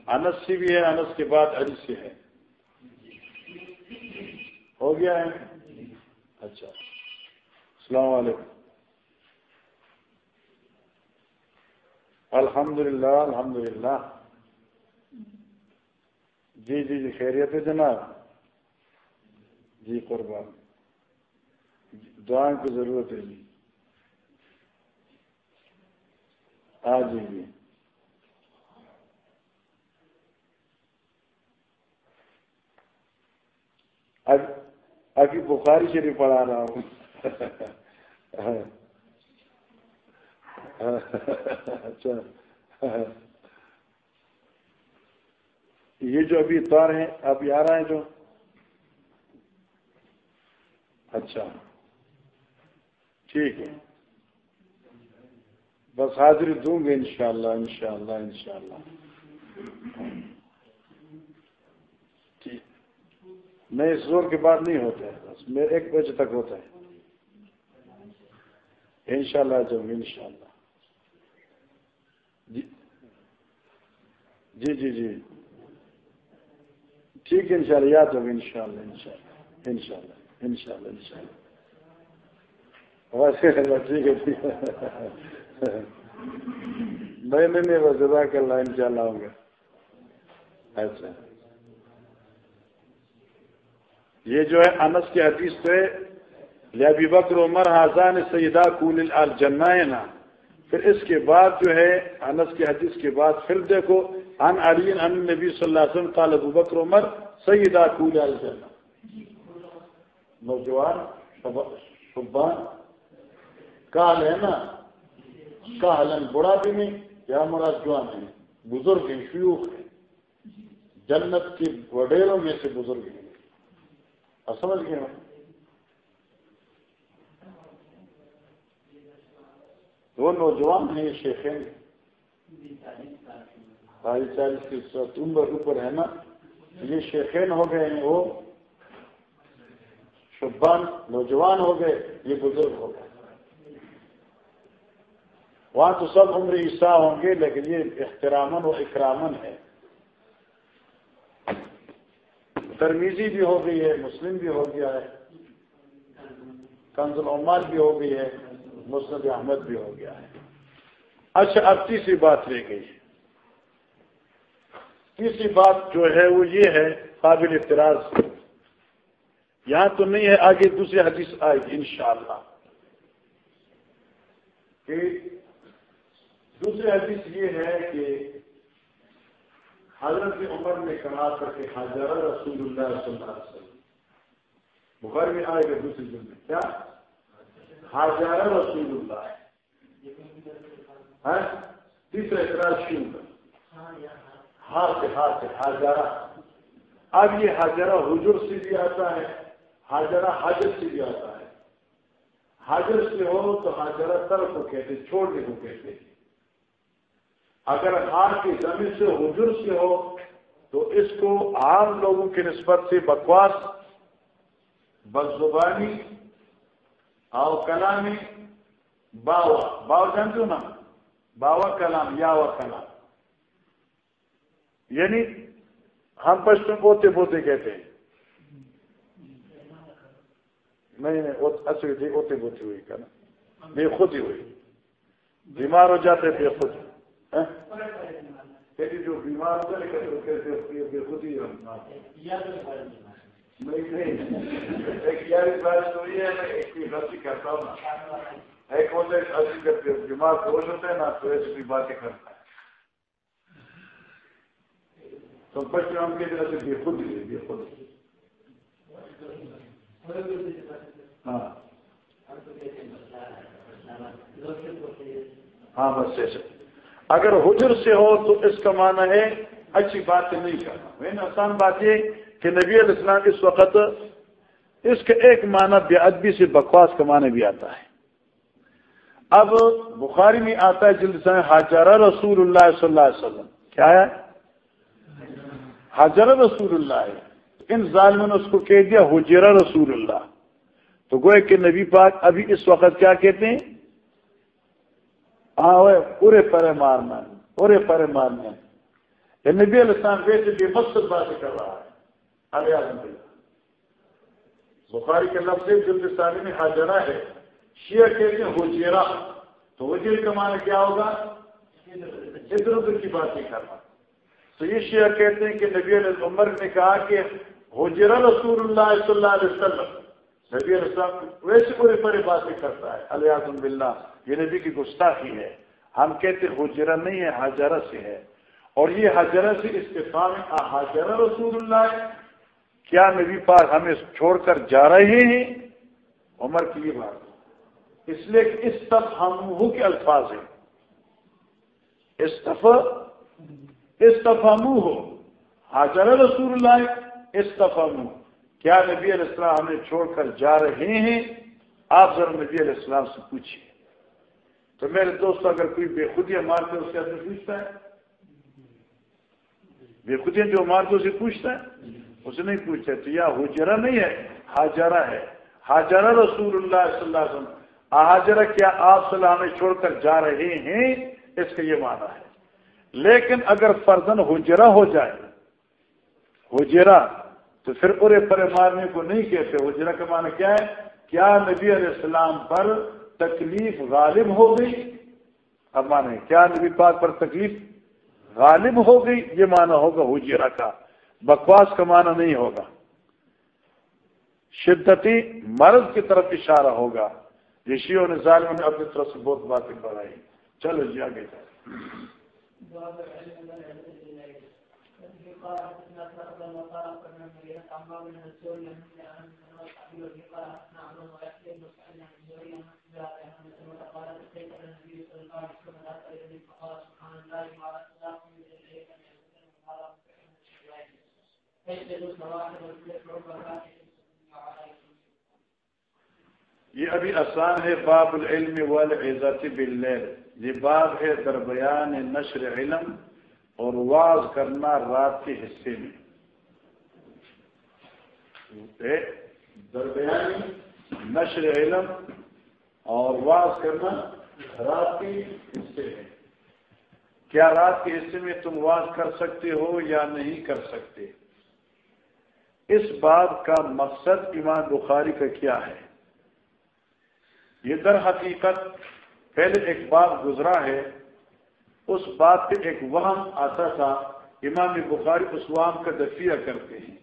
انس سے بھی ہے، انس کے بعد علی سے ہے۔ ہو گیا ہے۔ اچھا۔ السلام علیکم۔ الحمد للہ الحمد للہ جی جی جی خیریت ہے جناب؟ جی قربان۔ دعائیں کی ضرورت ہے جی۔ ہاں جی جی۔ ابھی بخاری شریف پڑھا رہا ہوں. اچھا. یہ جو ابھی اتوار ہیں ابھی آ رہا ہے جو؟ اچھا. ٹھیک ہے. بس حاضری دوں گے انشاءاللہ انشاءاللہ انشاءاللہ ٹھیک میں اس زور کے بعد نہیں ہوتا ہے، بس میں ایک بجے تک ہوتا ہے۔ انشاءاللہ شاء اللہ انشاءاللہ۔ جی جی جی جی۔ ٹھیک ہے ان شاء اللہ یاد ہوگی ان شاء اللہ ان شاء اللہ ان شاء اللہ ان شاء اللہ ان شاء اللہ ٹھیک ہے ٹھیک ہے۔ نہیں نہیں بس جزاک اللہ ان شاء اللہ ہوں گے ایسا اچھا۔ یہ جو ہے انس کی حدیث سے لبی بکر عمر حاضان سیدہ کول الجنا ہے نا۔ پھر اس کے بعد جو ہے، انس کی حدیث کے بعد پھر دیکھو ان علی ان نبی صلی اللہ علیہ وسلم قال ابو بکر عمر سیدہ کول الجنہ نوجوان، شبان، کال ہے نا۔ کالن بڑا بھی نہیں، یا مراد جوان ہے۔ بزرگ ہیں، شیوخ ہیں۔ جنت کے وڈیروں میں سے بزرگ ہیں۔ سمجھ گئے وہ نوجوان ہیں یہ شیخین ڈھائی چالیس کی عمر اوپر ہے نا؟ یہ شیخین ہو گئے ہیں وہ۔ شبان نوجوان ہو گئے، یہ بزرگ ہو گئے۔ وہاں تو سب عمر عیسیٰ ہوں گے، لیکن یہ احترامن و اکرامن ہے ترمیزی بھی ہو گئی ہے، مسلم بھی ہو گیا ہے کنز العمال بھی ہو گئی ہے، مسند احمد بھی ہو گیا ہے۔ اچھا اب تیسری بات رہ گئی۔ تیسری بات جو ہے وہ یہ ہے قابل اعتراض۔ یہاں تو نہیں ہے، آگے دوسری حدیث آئے گی انشاءاللہ۔ کہ دوسری حدیث یہ ہے کہ حضرت عمر نے کہا تھا کہ حضرت رسول اللہ صلی اللہ علیہ وسلم۔ بخار میں آئے گا دوسری دن میں۔ کیا؟ ہاجارہ رسول اللہ۔ ہاں؟ ہے تیسرا اعتراض شیو کا ہار ہاجارہ اب یہ ہاجرہ حجر سے بھی آتا ہے ہاجرہ حاجر سے بھی آتا ہے۔ حاجر سے ہو تو ہاجرہ طرف کو کہتے چھوڑنے کو کہتے اگر ہار کی زمین سے حجر سے ہو، تو اس کو عام لوگوں کی نسبت سے بکواس بد زبانی او کلامی باوا باوا جانتے ہو نا؟ باوا کلام یا وا کلام۔ یعنی ہم پشتوں بوتے بوتے کہتے ہیں۔ نہیں نہیں اچھی تھی اوتے بوتی ہوئی کا نا بے خود ہی ہوئی۔ بیمار ہو جاتے بے خود ہاں؟ کہ جو بیمار ہوتا ہے بے خودی نہیں ہے، میں ایک کی غلطی کرتا ہوں ایک بیمار کوش ہوتا ہے نا، تو ایسی بھی باتیں کرتا۔ ہے تو بچے ہم کے طرح سے بے خود ہی بے خود ہاں۔ ہاں بس ایسے۔ اگر حجر سے ہو تو اس کا معنی ہے اچھی باتیں نہیں کرنا۔ مین آسان بات یہ کہ نبی علیہ السلام اس وقت اس کا ایک معنی بے ادبی سے بکواس کا معنی بھی آتا ہے۔ اب بخاری میں آتا ہے جلد سے حاجر رسول اللہ صلی اللہ علیہ وسلم۔ کیا ہے؟ حاجر رسول اللہ ان ظالموں نے اس کو کہہ دیا حجرا رسول اللہ تو گوئے کہ نبی پاک ابھی اس وقت کیا کہتے ہیں؟ ہاں وہ پورے پرے مارنا ہے پورے پرے مارنا یہ نبی علیہ السلام ویسے بھی مقصد باتیں کر رہا ہے۔ علیہ بخاری کے لفظ جلد ثانی میں حاضرہ ہے، شیعہ کہتے ہیں حجیرا تو حجیر کا معنی کیا ہوگا؟ ادھر ادھر کی باتیں کرنا تو یہ شیعہ کہتے ہیں کہ نبی علیہ عمر نے کہا کہ حجیرا رسول اللہ صلی اللہ علیہ وسلم نبی علیہ السلام ویسے پورے پورے باتیں کرتا ہے۔ علیہ باللہ، یہ نبی کی گستاخی ہے۔ ہم کہتے حجرہ نہیں ہے حاجرہ سے ہے۔ اور یہ حاجرہ سے استفام حاجرہ رسول اللہ ہے۔ کیا نبی پاک ہمیں چھوڑ کر جا رہے ہیں؟ عمر کی یہ بات۔ اس لیے کہ استف ہم کے الفاظ ہیں۔ استف استفام ہو حاجر رسول اللہ استفام کیا نبی علیہ السلام ہمیں چھوڑ کر جا رہے ہیں؟ آپ ذرا نبی علیہ السلام سے پوچھیے تو میرے دوست اگر کوئی بے خودیاں مارتے اس سے آپ پوچھتا ہے؟ بے خودیاں جو مارتے اسے پوچھتا ہے؟ اسے نہیں پوچھتا تو یا حجرا نہیں ہے، حاجرہ ہے۔ حاجرہ رسول اللہ صلی اللہ علیہ وسلم حاجرہ کیا آپ صلی اللہ علیہ چھوڑ کر جا رہے ہیں؟ اس کا یہ معنی ہے۔ لیکن اگر فرزن حجرا ہو جائے حجرا تو پھر پورے پرے مارنے کو نہیں کہتے حجرا کا معنی کیا ہے؟ کیا نبی علیہ السلام پر تکلیف غالب ہو گئی؟ اب مانے کیا نبی پاک پر تکلیف غالب ہو گئی؟ یہ معنی ہوگا حجرا کا۔ بکواس کا معنی نہیں ہوگا۔ شدتی مرض کی طرف اشارہ ہوگا۔ رشیوں نے ظالموں نے اپنی طرف سے بہت باتیں بڑھائی۔ چلو جی آگے یہ ابھی آسان ہے باب العلم والعزت باللیل یہ باب ہے دربیان نشر علم اور واز کرنا رات کے حصے میں۔ دربیان نشر علم اور واز کرنا رات کے حصے میں۔ کیا رات کے حصے میں تم واز کر سکتے ہو یا نہیں کر سکتے؟ اس بات کا مقصد امام بخاری کا کیا ہے؟ یہ در حقیقت پہلے ایک بات گزرا ہے۔ اس بات پہ ایک وہم آتا تھا، امام بخاری اس وہم کا دفیہ کرتے ہیں۔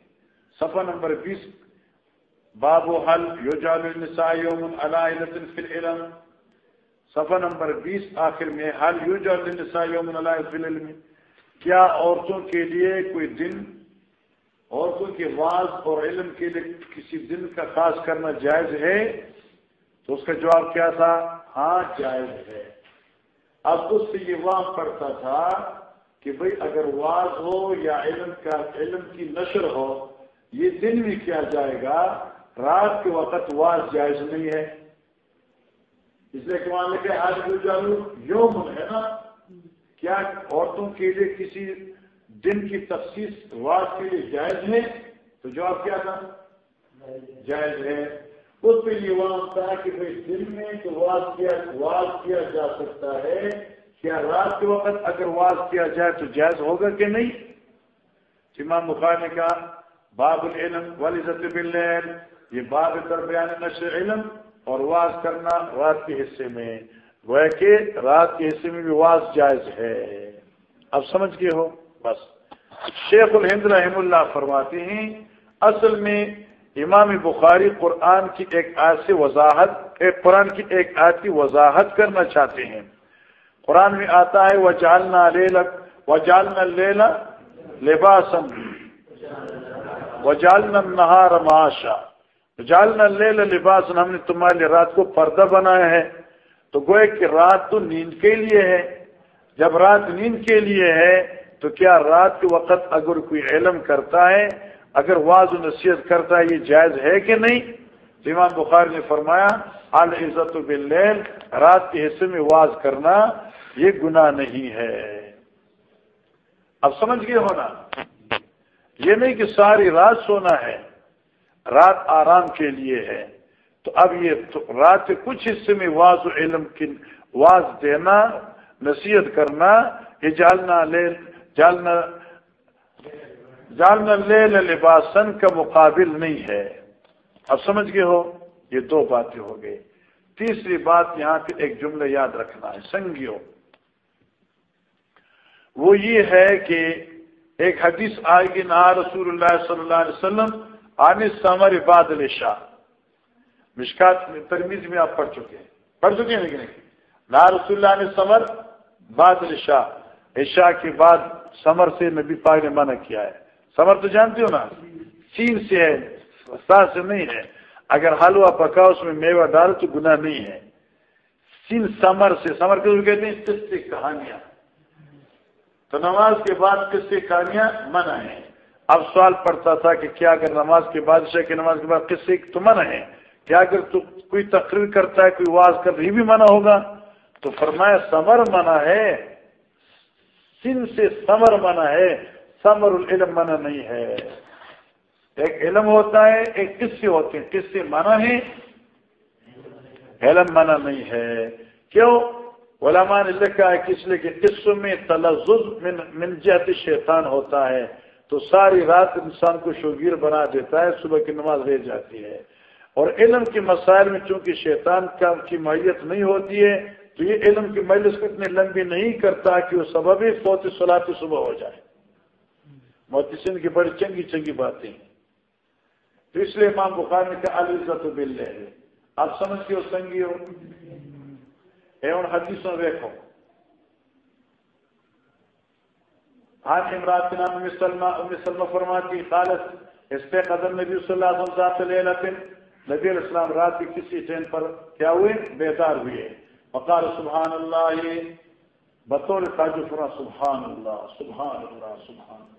صفحہ نمبر بیس، باب و حل یو یوم فی العلم۔ صفحہ نمبر بیس، آخر میں، حل یو یوم فی العلم۔ کیا عورتوں کے لیے کوئی دن، عورتوں کے واز اور علم کے لیے کسی دن کا خاص کرنا جائز ہے؟ تو اس کا جواب کیا تھا؟ ہاں جائز ہے۔ اب اس سے یہ وہاں پڑتا تھا کہ بھئی اگر واز ہو یا علم کا علم کی نشر ہو، یہ دن بھی کیا جائے گا؟ رات کے وقت واز جائز نہیں ہے۔ اس لیے کہ مان لے آج جو جانو یوم ہے نا؟ کیا عورتوں کے لیے کسی دن کی تفصیل واز کے لیے جائز ہے؟ تو جواب کیا تھا؟ جائز ہے۔ اس پہ یہ وہاں تھا کہ بھائی دن میں تو واز کیا واز کیا جا سکتا ہے، کیا رات کے وقت اگر واز کیا جائے تو جائز ہوگا کہ نہیں؟ جی، امام بخار نے کہا، باب العلم والعزت باللیل، یہ باب درمیان نشر علم اور واز کرنا رات کے حصے میں۔ وہ کہ رات کے حصے میں بھی واز جائز ہے۔ اب سمجھ گئے ہو؟ بس۔ شیخ الہند رحم اللہ فرماتے ہیں، اصل میں امام بخاری قرآن کی ایک آیت سے وضاحت ایک قرآن کی ایک آیت کی وضاحت کرنا چاہتے ہیں۔ قرآن میں آتا ہے وہ جالنا لے لک جالنا لینا لباسم و جالنا نہار معاشا۔ جالنا لے لباس ہم نے تمہارے لیے رات کو پردہ بنایا ہے۔ تو گوئے کہ رات تو نیند کے لیے ہے۔ جب رات نیند کے لیے ہے، تو کیا رات کے وقت اگر کوئی علم کرتا ہے اگر واض و نصیحت کرتا ہے، یہ جائز ہے کہ نہیں؟ امام بخار نے فرمایا، العزت باللیل، رات کے حصے میں واز کرنا، یہ گناہ نہیں ہے۔ اب سمجھ گئے ہونا؟ یہ نہیں کہ ساری رات سونا ہے، رات آرام کے لیے ہے۔ تو اب یہ رات کے کچھ حصے میں واض و علم کی واز دینا، نصیحت کرنا، یہ جالنا لے جالنا جالنا لے لباسن کا مقابل نہیں ہے۔ اب سمجھ گئے ہو؟ یہ دو باتیں ہو گئی تیسری بات یہاں پہ ایک جملہ یاد رکھنا ہے سنگیو وہ یہ ہے کہ ایک حدیث آئے گی، نا رسول اللہ صلی اللہ علیہ وسلم آنے سمر بادل شاہ مشکات ترمیز میں آپ پڑھ چکے ہیں۔ پڑھ چکے ہیں لیکن نا رسول اللہ نے سمر بادل شاہ عشاء کے بعد سمر سے نبی پاک نے منع کیا ہے۔ سمر تو جانتے ہو نا چین سے ہے سے نہیں ہے اگر حلوہ پکا اس میں میوہ ڈال تو گناہ نہیں ہے سین سمر سے سمر کے کہتے ہیں قصے کہانیاں تو نماز کے بعد قصے کہانیاں منع ہیں اب سوال پڑتا تھا کہ کیا اگر نماز کے بعد عشاء کی نماز کے بعد قصے تو منع ہے کیا اگر تو کوئی تقریر کرتا ہے کوئی واز کر رہی بھی منع ہوگا تو فرمایا سمر منع ہے سن سے سمر منع ہے سمر العلم منع نہیں ہے۔ ایک علم ہوتا ہے، ایک قصے ہوتے ہیں۔ قصے منع ہے علم منع نہیں ہے۔ کیوں؟ علماء نے لکھا ہے کس لیے کہ قصوں میں تلزز من جہت شیطان ہوتا ہے۔ تو ساری رات انسان کو شوگیر بنا دیتا ہے، صبح کی نماز رہ جاتی ہے۔ اور علم کے مسائل میں چونکہ شیطان کا کی ماہیت نہیں ہوتی ہے، تو یہ علم کی مجلس کو اتنی لمبی نہیں کرتا کہ وہ سبب فوت سلاتی صبح ہو جائے۔ موتی سندھ کی بڑی چنگی چنگی باتیں تو اس لیے امام بخار نے کہا الزت بل لے آپ سمجھ کے ہو سنگی ہو؟ اے ان حدیثوں دیکھو۔ آج امراط کے نام سلمہ، ام سلمہ فرماتی خالص اس پہ قدم نبی صلی اللہ علیہ وسلم لے لیتے نبی علیہ السلام رات کی کسی ٹرین پر کیا ہوئے؟ بیدار ہوئے۔ وقال سبحان اللہ، بطور تاج فرا سبحان اللہ سبحان اللہ سبحان اللہ۔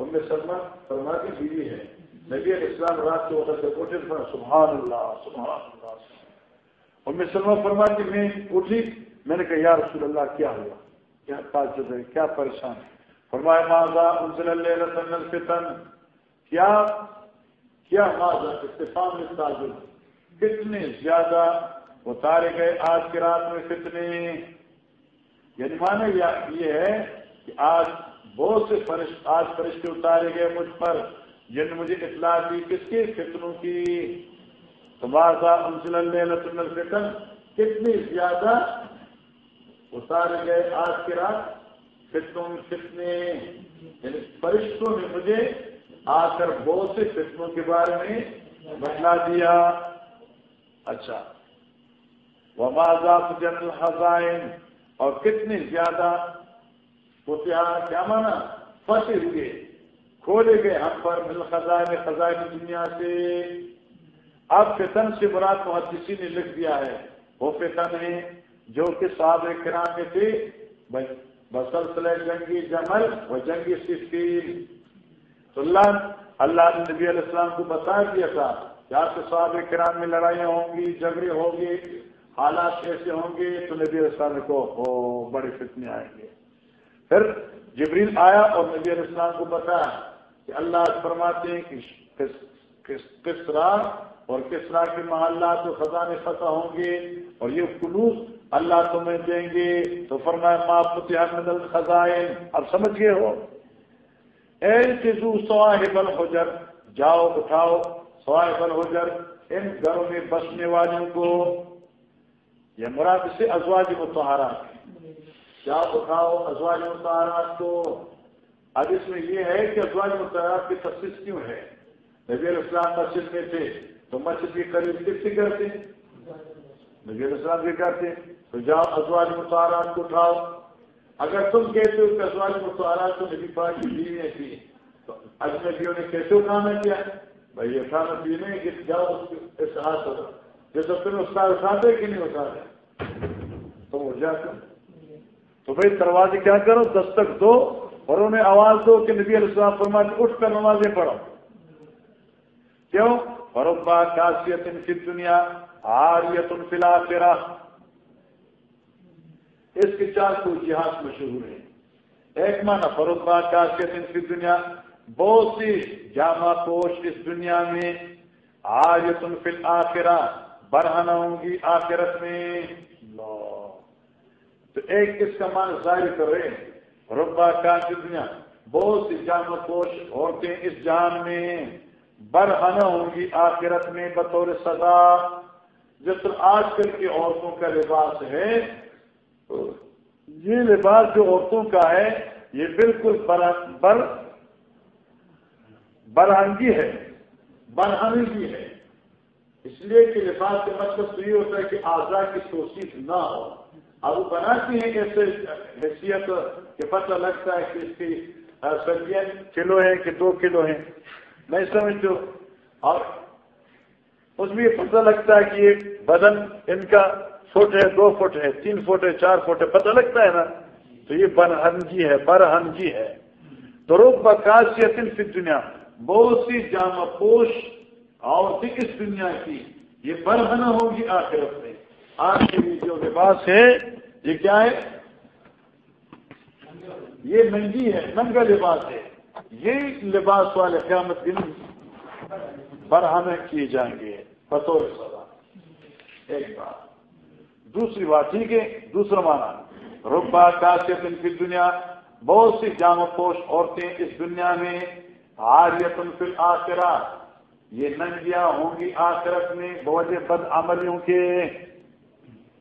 ام سلمہ فرماتی بیوی ہے۔ نبی علیہ السلام رات کے وقت سے اٹھے فرا سبحان اللہ سبحان اللہ ام سلمہ فرما فرماتی میں اٹھی۔ میں نے کہا، یا رسول اللہ، کیا ہوا؟ کیا تعجب ہے، کیا پریشان ہے؟ فرمایا ماضا انزل اللہ الفتن؟ کیا کیا ماضا استفام میں کتنے زیادہ اتارے گئے آج کی رات میں فتنے۔ یعنی مانے یہ ہے کہ آج بہت سے فرشت آج فرشتے اتارے گئے مجھ پر۔ جن نے مجھے اطلاع دی، کس کی فتنوں کی؟ تمہارا انزل اللہ الفتن کتنی زیادہ اتارے گئے آج کی رات؟ فتنوں، فتنے۔ یعنی فرشتوں نے مجھے آ کر بہت سے فتنوں کے بارے میں بتلا دیا۔ اچھا۔ وہ مذاق جنرل حضائن اور کتنی زیادہ کیا مانا؟ پھنسے ہوئے۔ کھولے گئے ہم پر مل خزائن خزائن دنیا سے۔ اب فتن سے برات محدثی نے لکھ دیا ہے۔ وہ فتن ہے جو کہ صاحب کرام میں تھے۔ بسلسل جنگی جمل و جنگی سفیر تو اللہ اللہ نے نبی علیہ السلام کو بتا دیا تھا۔ کیا تو صاحب کرام میں لڑائیاں ہوں گی، جھگڑے ہوں گے، حالات کیسے ہوں گے۔ تو نبی علیہ السلام کو بڑے فتنے آئیں گے۔ پھر جبریل آیا اور نبی علیہ السلام کو بتایا کہ اللہ فرماتے ہیں کہ کس طرح اور کس طرح کے محلات و خزانے فتح ہوں گے اور یہ خلوص اللہ تمہیں دیں گے تو فرمائے معافت احمد الخزائن۔ اب سمجھ گئے ہو؟ اے کسو صواحب الحجر، جاؤ، اٹھاؤ صواحب الحجر ان گھروں میں بسنے والوں کو۔ یہ مراد سے ازواج متحرات جاؤ اٹھاؤ ازواج متحرات کو۔ اب اس میں یہ ہے کہ ازواج متحرات کی تفصیل کیوں ہے؟ نبی السلام مسجد میں تھے تو مسجد کی قریب کس سے کرتے نبی السلام بھی کرتے تو جاؤ، ازواج متحرات کو اٹھاؤ۔ اگر تم کہتے ہو کہ ازواج متحرات تو نبی پاک کی بیوی جی، تھی تو اجنبیوں نے کیسے اٹھانا کیا؟ بھائی، یہ کھانا پینے کہ جاؤ، اس ہاتھ ہوگا جیسے تم اس کا اٹھاتے کہ نہیں اٹھاتے؟ تم اٹھ جاتے تو بھائی دروازے کیا کرو، دستک دو اور انہیں آواز دو کہ نبی علیہ السلام فرما اٹھ کر نمازیں پڑھو۔ کیوں؟ فروبا کاسیت فی دنیا آریت فلا فرا اس کے چار کو اتہاس مشہور ہے ایک مانا فروبا کاسیت فی دنیا بہت سی جامع پوش اس دنیا میں آریت فی آخرا برہنا ہوں گی آخرت میں۔ تو ایک اس کا مان ظاہر کر رہے ربا کا دنیا۔ بہت سی جامع پوش عورتیں اس جان میں برہنا ہوں گی آخرت میں بطور سزا۔ جس طرح آج کل کی عورتوں کا لباس ہے، یہ لباس جو عورتوں کا ہے، یہ بالکل بر برہنگی ہے برہنگی ہے۔ اس لیے کہ لباس کا مطلب تو یہ ہوتا ہے کہ آزاد کی توصیف نہ ہو۔ اب وہ بناتی ہیں ایسے حیثیت کہ پتہ لگتا ہے کہ اس کی سبزیاں کلو ہیں کہ دو کلو ہیں۔ میں سمجھتا ہوں۔ اور اس میں یہ پتہ لگتا ہے کہ یہ بدن ان کا فٹ ہے، دو فٹ ہے، تین فٹ ہے، چار فٹ ہے، پتہ لگتا ہے نا؟ تو یہ برہنگی ہے برہنگی ہے۔ تو روک بکاسیت فی دنیا بہت سی جامع پوش اور اس دنیا کی، یہ برہنا ہوگی آخرت میں۔ آج کے لیے جو لباس ہے یہ کیا ہے؟ یہ ننگی ہے ننگا لباس ہے۔ یہ لباس والے قیامت دن برہمے کیے جائیں گے، بطور سزا۔ ایک بات۔ دوسری بات ٹھیک ہے، دوسرا مانا ربا کاشت ان کی دنیا بہت سی جامع پوش عورتیں اس دنیا میں آریت فی آخرات یہ ننگیاں ہوں گی آخرت میں، بہت بد عملیوں کے۔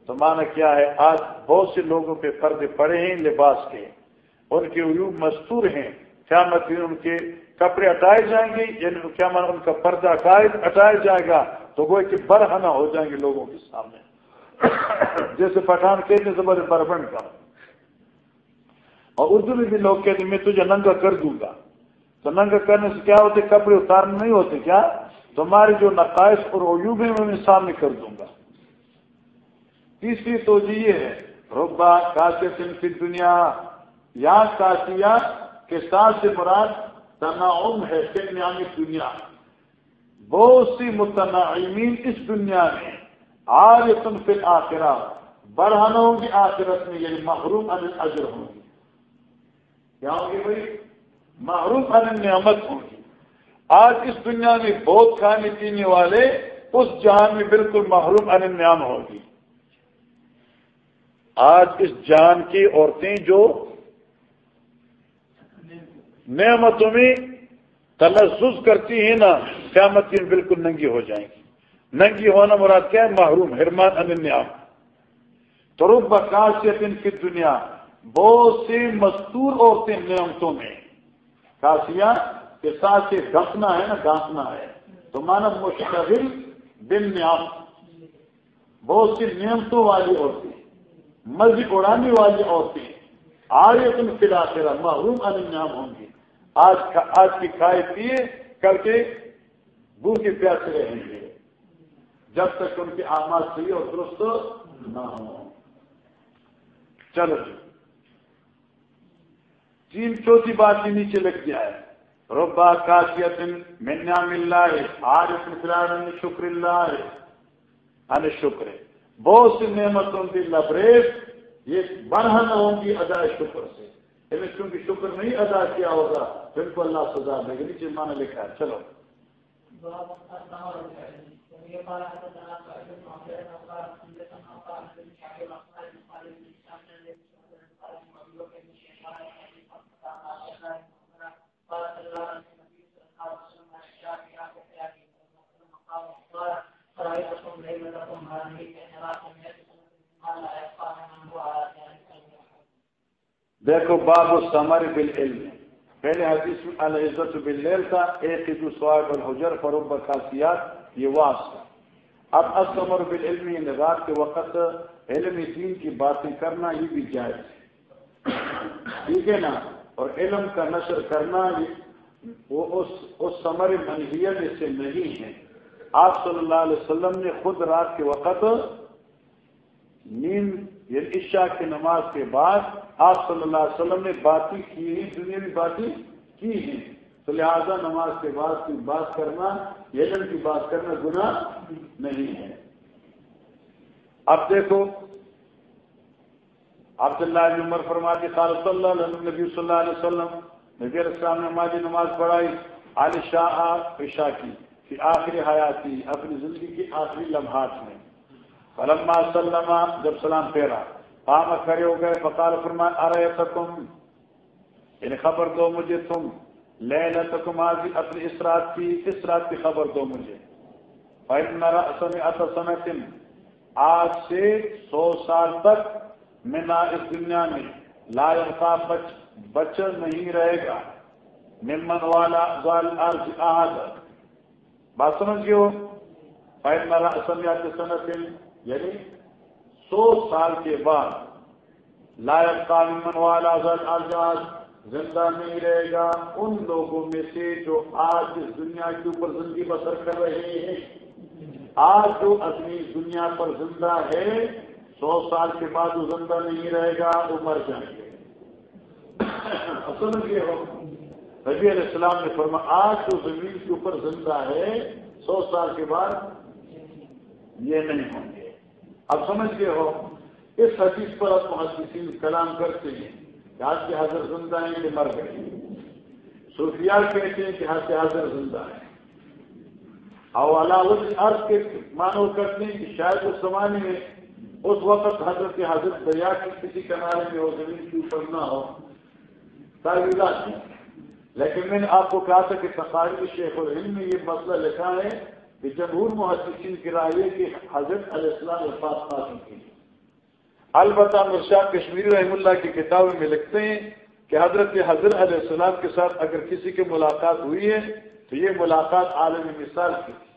تو مانا کیا ہے؟ آج بہت سے لوگوں پہ پردے پڑے ہیں، لباس کے۔ ان کے عیوب مستور ہیں۔ کیا مطلب ان کے کپڑے ہٹائے جائیں گے یعنی کیا مانا ان کا پردہ ہٹایا جائے گا۔ تو وہ کہ برہنا ہو جائیں گے لوگوں کے سامنے۔ جیسے پٹھان کہتے زبر بربن کا۔ اور اردو میں بھی لوگ کہتے میں تجھے ننگا کر دوں گا۔ تو ننگا کرنے سے کیا ہوتے؟ کپڑے اتارنے نہیں ہوتے کیا؟ تمہارے جو نقائص اور عیوب ہیں، میں سامنے کر دوں گا۔ تیسری تو جی یہ ہے، ربا کاشف فی دنیا یا کاشیا کے ساتھ سے مراد تناعم ہے فلم دنیا۔ بہت سی متنعمین اس دنیا میں آج تم پھر آخرا برہنوں ہوں گی آخرت میں یعنی محروم ان اجر ہوں گی۔ کیا ہوگی بھائی؟ محروم ان نعمت ہوں گی۔ آج اس دنیا میں بہت کھانے پینے والے اس جہان میں بالکل محروم ان نعم ہوگی آج اس جان کی عورتیں جو نعمتوں میں تلزز کرتی ہیں نا، قیامت بالکل ننگی ہو جائیں گی۔ ننگی ہونا مراد کیا ہے؟ محروم ہرمان انیام تو رب بکاشیت ان کی دنیا بہت سی مستور عورتیں نعمتوں میں۔ کاشیا کے ساتھ سے گھسنا ہے نا گھاسنا ہے۔ تو مانو مشتغل بن نعم بہت سی نعمتوں والی عورتیں۔ مسجد اڑانے والی عورتیں آئے تم فلا فلا محروم انیام ہوں گی۔ آج آج کی کھائے پیے کر کے کے پیاسے رہیں گے۔ جب تک ان کے آماد صحیح اور درست نہ ہو چلو جی۔ تین چوتھی بات بھی نیچے لگ گیا ہے۔ ربا کاشیت منا مل رہا ہے آج فلان شکر اللہ ہے ان شکر۔ بہت سی نعمتوں کی لبریز یہ برہن ہوں گی ادا شکر سے۔ یعنی لیکن کیونکہ شکر نہیں ادا کیا ہوگا، پھر کو اللہ سزا دے گی۔ نیچے مانا لکھا ہے۔ چلو۔ قال دیکھو، باب سمر بل علم پہلے حدیث میں العزت باللیل تھا، ایک ہی صاحب الحجر فروب خاصیات، یہ واس اب اسمر بل علم نظار کے وقت علم دین کی باتیں کرنا یہ بھی جائز ٹھیک ہے نا؟ اور علم کا نشر کرنا وہ اس اس سمر منحیت سے نہیں ہے۔ آپ صلی اللہ علیہ وسلم نے خود رات کے وقت نیند یعنی عشاء کی نماز کے بعد آپ صلی اللہ علیہ وسلم نے باتیں کی ہیں دنیا بھی باتیں کی ہیں تو لہذا نماز کے بعد کی بات کرنا، یجن کی بات کرنا گناہ نہیں ہے۔ اب دیکھو، عبداللہ بن عمر فرماتی خال صلی اللہ علیہ نبی صلی اللہ علیہ وسلم، نبی السلام نے ہماری نماز پڑھائی عال شاہ عشاء کی کہ آخری حیاتی، اپنی زندگی کی آخری لمحات میں۔ فلما سلم، جب سلام پھیرا پام کھڑے ہو گئے، فقال فرما ارے تکم یعنی خبر دو مجھے تم لے تکم آج اپنی اس رات کی، اس رات کی خبر دو مجھے۔ سمے آج سے سو سال تک منا اس دنیا میں لا کا بچ نہیں رہے گا۔ ممن والا بات سمجھ گئے ہو؟ فائن مارا اسمیات سنت یعنی سو سال کے بعد لائق قانون والا آزاد زندہ نہیں رہے گا، ان لوگوں میں سے جو آج اس دنیا کے اوپر زندگی بسر کر رہے ہیں، آج جو اپنی دنیا پر زندہ ہے، سو سال کے بعد وہ زندہ نہیں رہے گا، وہ مر جائیں گے۔ اصل یہ ہو؟ نبی علیہ السلام نے فرما آج جو زمین کے اوپر زندہ ہے، سو سال کے بعد یہ نہیں ہوں گے۔ اب سمجھ گئے ہو، اس حدیث پر اب محدثین کلام کرتے ہیں کہ آج کے حاضر زندہ ہیں کہ مر گئے صوفیار کہتے ہیں کہ آج کے حاضر زندہ ہیں۔ اور علاوہ عرض کے مانو کرتے ہیں کہ شاید اس زمانے میں اس وقت حضرت حضرت دریا کے کسی کنارے میں وہ زمین کے اوپر نہ ہو۔ تعویلات لیکن میں نے آپ کو کہا تھا کہ تقاریب شیخ العلم میں یہ مسئلہ لکھا ہے کہ جمہور محدثین کی رائے کہ حضرت علیہ السلام الفاظ قاسم کی البتہ مرشاد کشمیری رحم اللہ کی کتابوں میں لکھتے ہیں کہ حضرت حضرت علیہ السلام کے ساتھ اگر کسی کی ملاقات ہوئی ہے تو یہ ملاقات عالم مثال کی تھی۔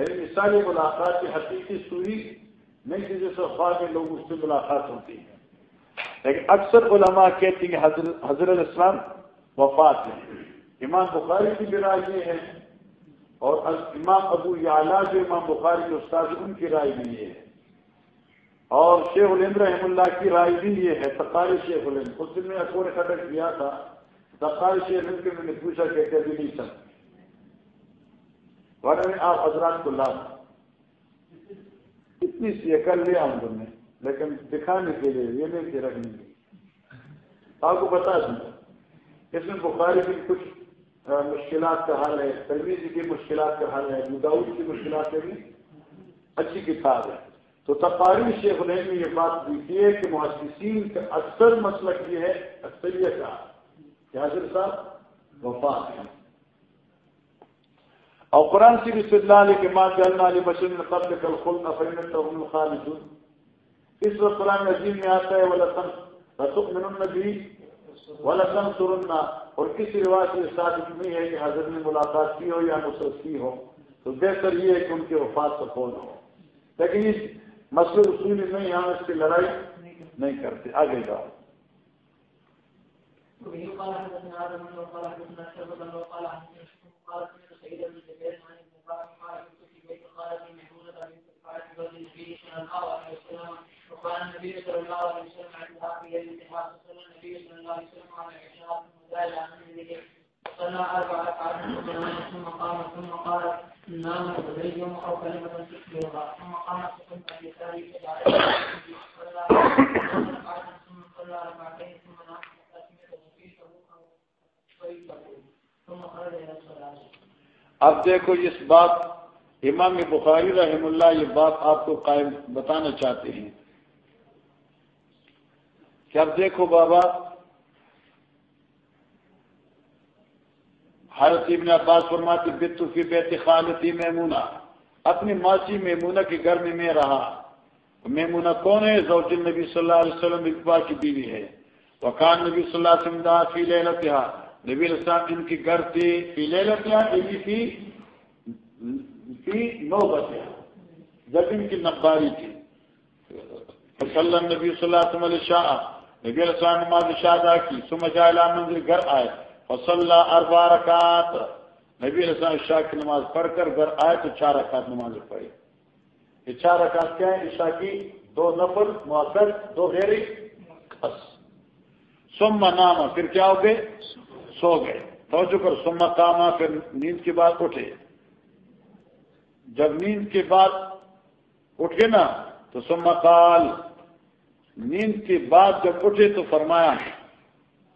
یعنی مثال ملاقات کی حقیقی سوئی نہیں کہ جیسے خواہ کے لوگ اس سے ملاقات ہوتی ہے۔ لیکن اکثر علماء کہتی ہیں حضرت حضرت اسلام وفات ہے۔ امام بخاری کی بھی رائے یہ ہے اور امام ابو یا جو امام بخاری کے استاد ان کی رائے بھی یہ ہے۔ اور شیخ الند رحم اللہ کی رائے بھی یہ ہے تقاری شیخ الند اس دن میں اکور خطر کیا تھا تقاری شیخ الند کے میں نے پوچھا کہ بھی نہیں سن ورنہ میں آپ حضرات کو لا اتنی سی کر لیا ہم تم نے لیکن دکھانے کے لیے یہ نہیں کہ رکھنے کی آپ کو بتا دوں۔ اس میں بخاری کی کچھ مشکلات کا حل ہے ترویز کی مشکلات کا حل ہے مداؤد کی مشکلات کا بھی اچھی کتاب ہے۔ تو تقاری شیخ نے یہ بات دیکھی ہے کہ محسسین کا اکثر مسلک یہ ہے، اکثریت کا، کہ صاحب وفات ہے اور قرآن سی رسول اللہ علیہ کے ماں جلنا علی بشر قبل کل خل نفرت خالد اس وقت قرآن عظیم میں آتا ہے وہ لسن رسوخ من النبی ولسن سرنا اور کسی رواج سے ثابت نہیں ہے کہ حضرت نے ملاقات کی ہو یا نصرت کی ہو، تو بہتر یہ ہے کہ ان کے وفات سے فون ہو۔ لیکن اس مسئلہ اصول نہیں، ہم اس کی لڑائی نہیں کرتے۔ آگے جاؤ۔ وقال النبي صلى الله عليه وسلم عن ذهاب الى الاتحاد النبي صلى الله عليه وسلم على عن صلى ركعات ثم قام ثم قال نام ثم قام ثاني صلى ثم صلى ركعتين ثم نام اب دیکھو اس بات امام بخاری رحم اللہ یہ بات آپ کو قائم بتانا چاہتے ہیں کہ اب دیکھو بابا، حضرت ابن عباس فرماتی بتو فی بیت خالتی میمونہ۔ اپنی ماسی میمونہ کے گھر میں میں رہا۔ میمونہ کون ہے؟ زوج النبی صلی اللہ علیہ وسلم اقبال کی بیوی ہے۔ وکان نبی صلی اللہ علیہ وسلم فی لیلتہا۔ نبی علیہ السلام ان کی گھر تھی فی لیلتہا یعنی فی فی نو بجے جب ان کی نقباری تھی۔ صلی نبی صلی اللہ علیہ وسلم شاہ۔ نبی علیہ السلام نماز شاہ ادا کی سم جائے منزل، گھر آئے۔ وصلی اربع رکعات۔ نبی علیہ السلام شاہ کی نماز پڑھ کر گھر آئے تو چار رکعت نماز پڑھی۔ یہ چار رکعت کیا ہے عشاء کی دو نفل مؤثر دو غیر سم نام، پھر کیا ہو گئے؟ سو گئے۔ توجہ کر سم کاما پھر نیند کے بعد اٹھے۔ جب نیند کے بعد اٹھ گئے نا، تو سم قال نیند کے بعد جب اٹھے تو فرمایا،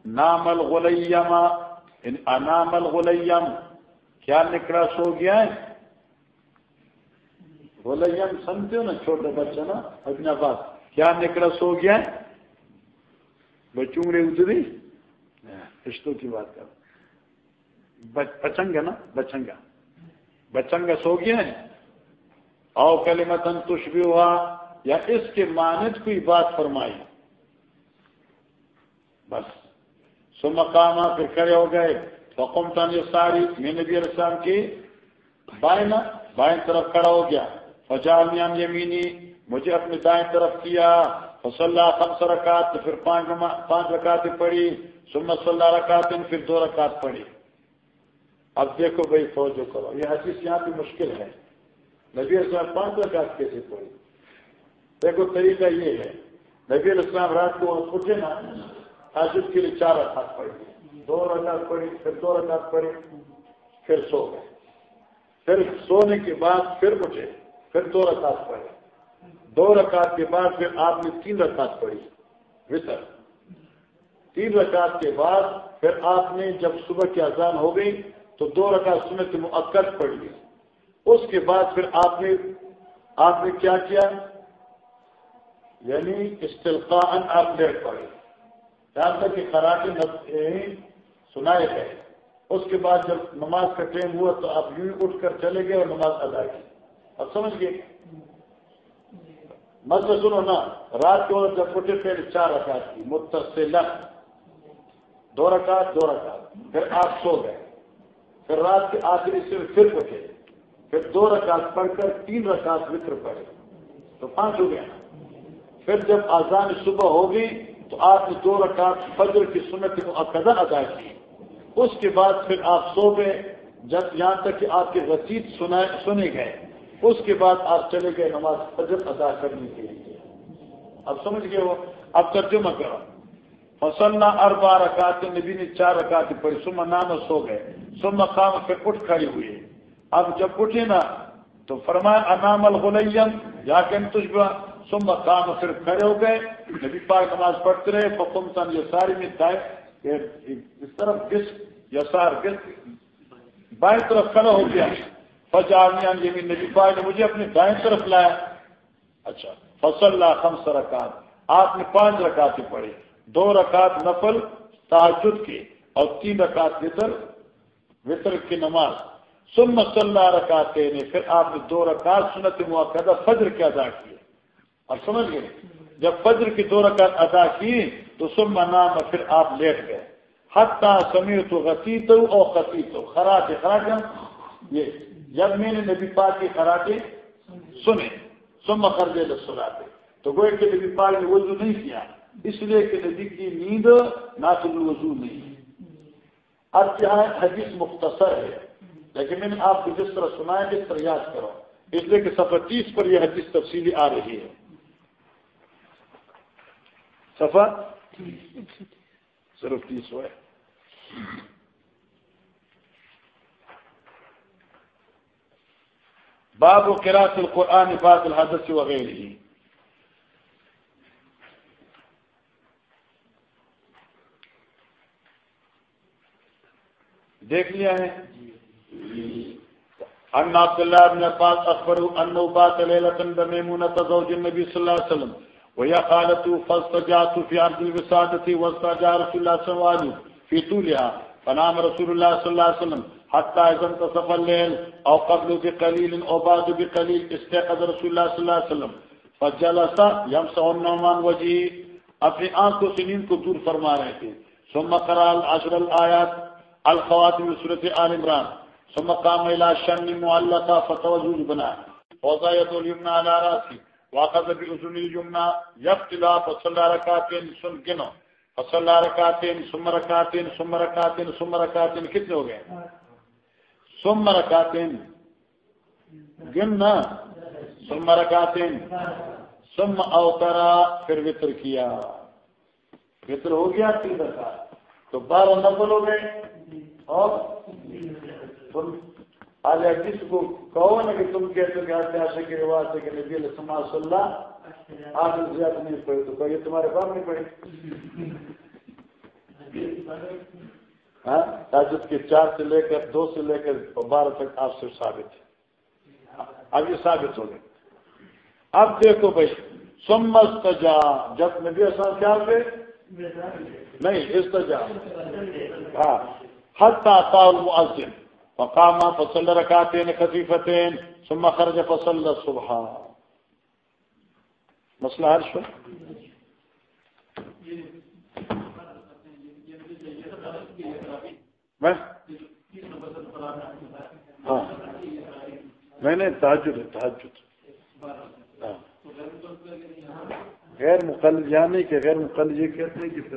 نام الغلیم انام الغلیم، کیا نکلا سو گیا ہے؟ غلیم سمجھتے ہو نا، چھوٹا بچہ نا، اپنا بات کیا نکلا سو گیا ہے؟ بچوں رے اتری رشتوں کی بات کر بچنگا نا بچنگا بچنگا سو گیا ہے؟ او کلمتن تشبی ہوا یا اس کے مانت کوئی بات فرمائی۔ بس۔ سو مقامہ پھر کھڑے ہو گئے۔ حکم تن ساری میں نبی السلام کی بائیں بائیں طرف کھڑا ہو گیا۔ فجال میان یمینی، مجھے اپنی دائیں طرف کیا۔ فصلہ خمس رکعت پھر پانچ پانچ رکعتیں پڑھی۔ سم صلی اللہ رکعت پھر دو رکعت پڑھی۔ اب دیکھو بھائی فوجو کرو۔ یہ حدیث یہاں پہ مشکل ہے۔ نبی السلام پانچ رکعت کیسے پڑھی؟ دیکھو، طریقہ یہ ہے۔ نبی السلام رات کو اٹھے نا حاجت کے لیے چار رکعت پڑھی۔ دو رکعت پڑھی، پھر دو رکعت پڑھی، پھر سو گئے۔ پھر سونے کے بعد پھر اٹھے، پھر دو رکعت پڑھی۔ دو رکعت کے بعد پھر آپ نے تین رکعت پڑھی، وطر۔ تین رکعت کے بعد پھر آپ نے جب صبح کی اذان ہو گئی، تو دو رکعت سنت مؤکد پڑھی۔ اس کے بعد پھر آپ نے آپ نے کیا کیا؟ یعنی استلقاء آپ لیٹ پڑے۔ یہاں تک کہ خراٹے یعنی سنائے گئے۔ اس کے بعد جب نماز کا ٹائم ہوا تو آپ یوں اٹھ کر چلے گئے اور نماز ادا کی۔ اب سمجھ گئے؟ مطلب سنو نا، رات کو جب اٹھے پھر چار رکعت کی متصل دو رکعت دو رکعت۔ پھر آپ سو گئے۔ پھر رات کے آخری سے پھر اٹھے۔ پھر دو رکعت پڑھ کر تین رکعت وطر پڑے تو پانچ ہو گیا پھر جب آزان صبح ہوگی تو آپ نے دو رکعت فجر کی سنت کو اقدا ادا کی۔ اس کے بعد پھر آپ سو گئے۔ جب یہاں تک کہ آپ کے رسید سنے گئے۔ اس کے بعد آپ چلے گئے نماز فجر ادا کرنے کے لیے۔ اب سمجھ گئے وہ اب ترجمہ کرو۔ فصلنا اربا رکعت، نبی نے چار رکعت پڑھی۔ سما نام سو گئے۔ سما کام پھر اٹھ کھڑی ہوئی اب جب اٹھے نا تو فرمایا انام الغلیم یا کہ تجبہ؟ سم مقام پھر کھڑے ہو گئے۔ نبی پاک نماز پڑھتے رہے۔ فکم تن یہ ساری میں دائیں اس طرف گس، یسار گس۔ بائیں طرف کھڑا ہو گیا۔ فجامیان یہ نبی پاک نے مجھے اپنی دائیں طرف لایا۔ اچھا فصل اللہ خمس رکعت آپ نے پانچ رکعتیں پڑھی۔ دو رکعت نفل تحجد کی اور تین رکعت وطر وطر کی نماز۔ سن مسلح رکاتے نے پھر آپ نے دو رکعت سنت موقع فجر کے ادا کیے اور سمجھ گئے؟ جب فجر کی دو رکعت ادا کی، تو سم نام، پھر آپ لیٹ گئے۔ حتہ سمیر تو غسی تو اور خطی تو خراٹے خراٹے یہ، جب میں نے نبی پاک کی خراٹے سنے سم خرجے سناتے تو گوئے کہ نبی پاک نے وضو نہیں کیا، اس لیے کہ نبی کی نیند ناقل وضو نہیں۔ اب کیا ہے حدیث مختصر ہے، لیکن میں نے آپ کو جس طرح سنا ہے اس طرح یاد کرو۔ اس لیے کہ سفر تیس پر یہ حدیث تفصیلی آ رہی ہے۔ سفر صرف تیس ہے باب و کراط القرآن باد الحدث وغیرہ۔ دیکھ لیا ہے۔ ان عبد الله بن عباس اخبره انه بات ليله بميمونه زوج النبي صلى الله عليه وسلم۔ وهي خالته فاستجعت في عرض الوسادة واستجع رسول الله صلى الله عليه وسلم في طولها فنام رسول الله صلى الله عليه وسلم حتى اذا انتصف الليل او قبل بقليل او بعد بقليل استيقظ رسول الله صلى الله عليه وسلم فجلسا یم سون نعمان وجی اپنی آنکھوں سے نیند کو دور فرما رہے تھے۔ ثم قرال عشر الآیات الخواتم صورت آل عمران۔ ثم قام الى شن معلقہ فتوجود بنا وضایت الیمنا علی راسی واخذ بأذن الجمنا یفتلا فصلى رکعتين سن گنو. فصلى رکعتين ثم رکعتين ثم رکعتين ثم رکعتين کتنے ہو گئے؟ ثم رکعتين گننا. ثم رکعتين ثم اوترا، پھر وطر کیا. وطر ہو گیا تین رکعت. تو بارہ نفل ہو گئے. اور؟ آج کس کو کہو نا کہ تم کہتے کہ آتے آشے کے رواج سے کہ نبی علیہ السلام صلی اللہ آج زیادہ نہیں پڑے تو کہیے تمہارے باپ نہیں پڑے ہاں؟ تاجد کے چار سے لے کر دو سے لے کر بارہ تک آپ سے ثابت ہے اب یہ ثابت ہو گئے۔ اب دیکھو بھائی سمست جا جب نبی السلام کیا پہ نہیں استجا۔ ہاں حتی قال المؤذن۔ فقام فصل ركعتين خفيفتين ثم خرج فصل الصبح. مسئلہ حل شو؟ میں؟ ہاں۔ میں نے تحجد ہے تحجد غیر مقلد یعنی کہ غیر مقلد یہ کہتے ہیں کہ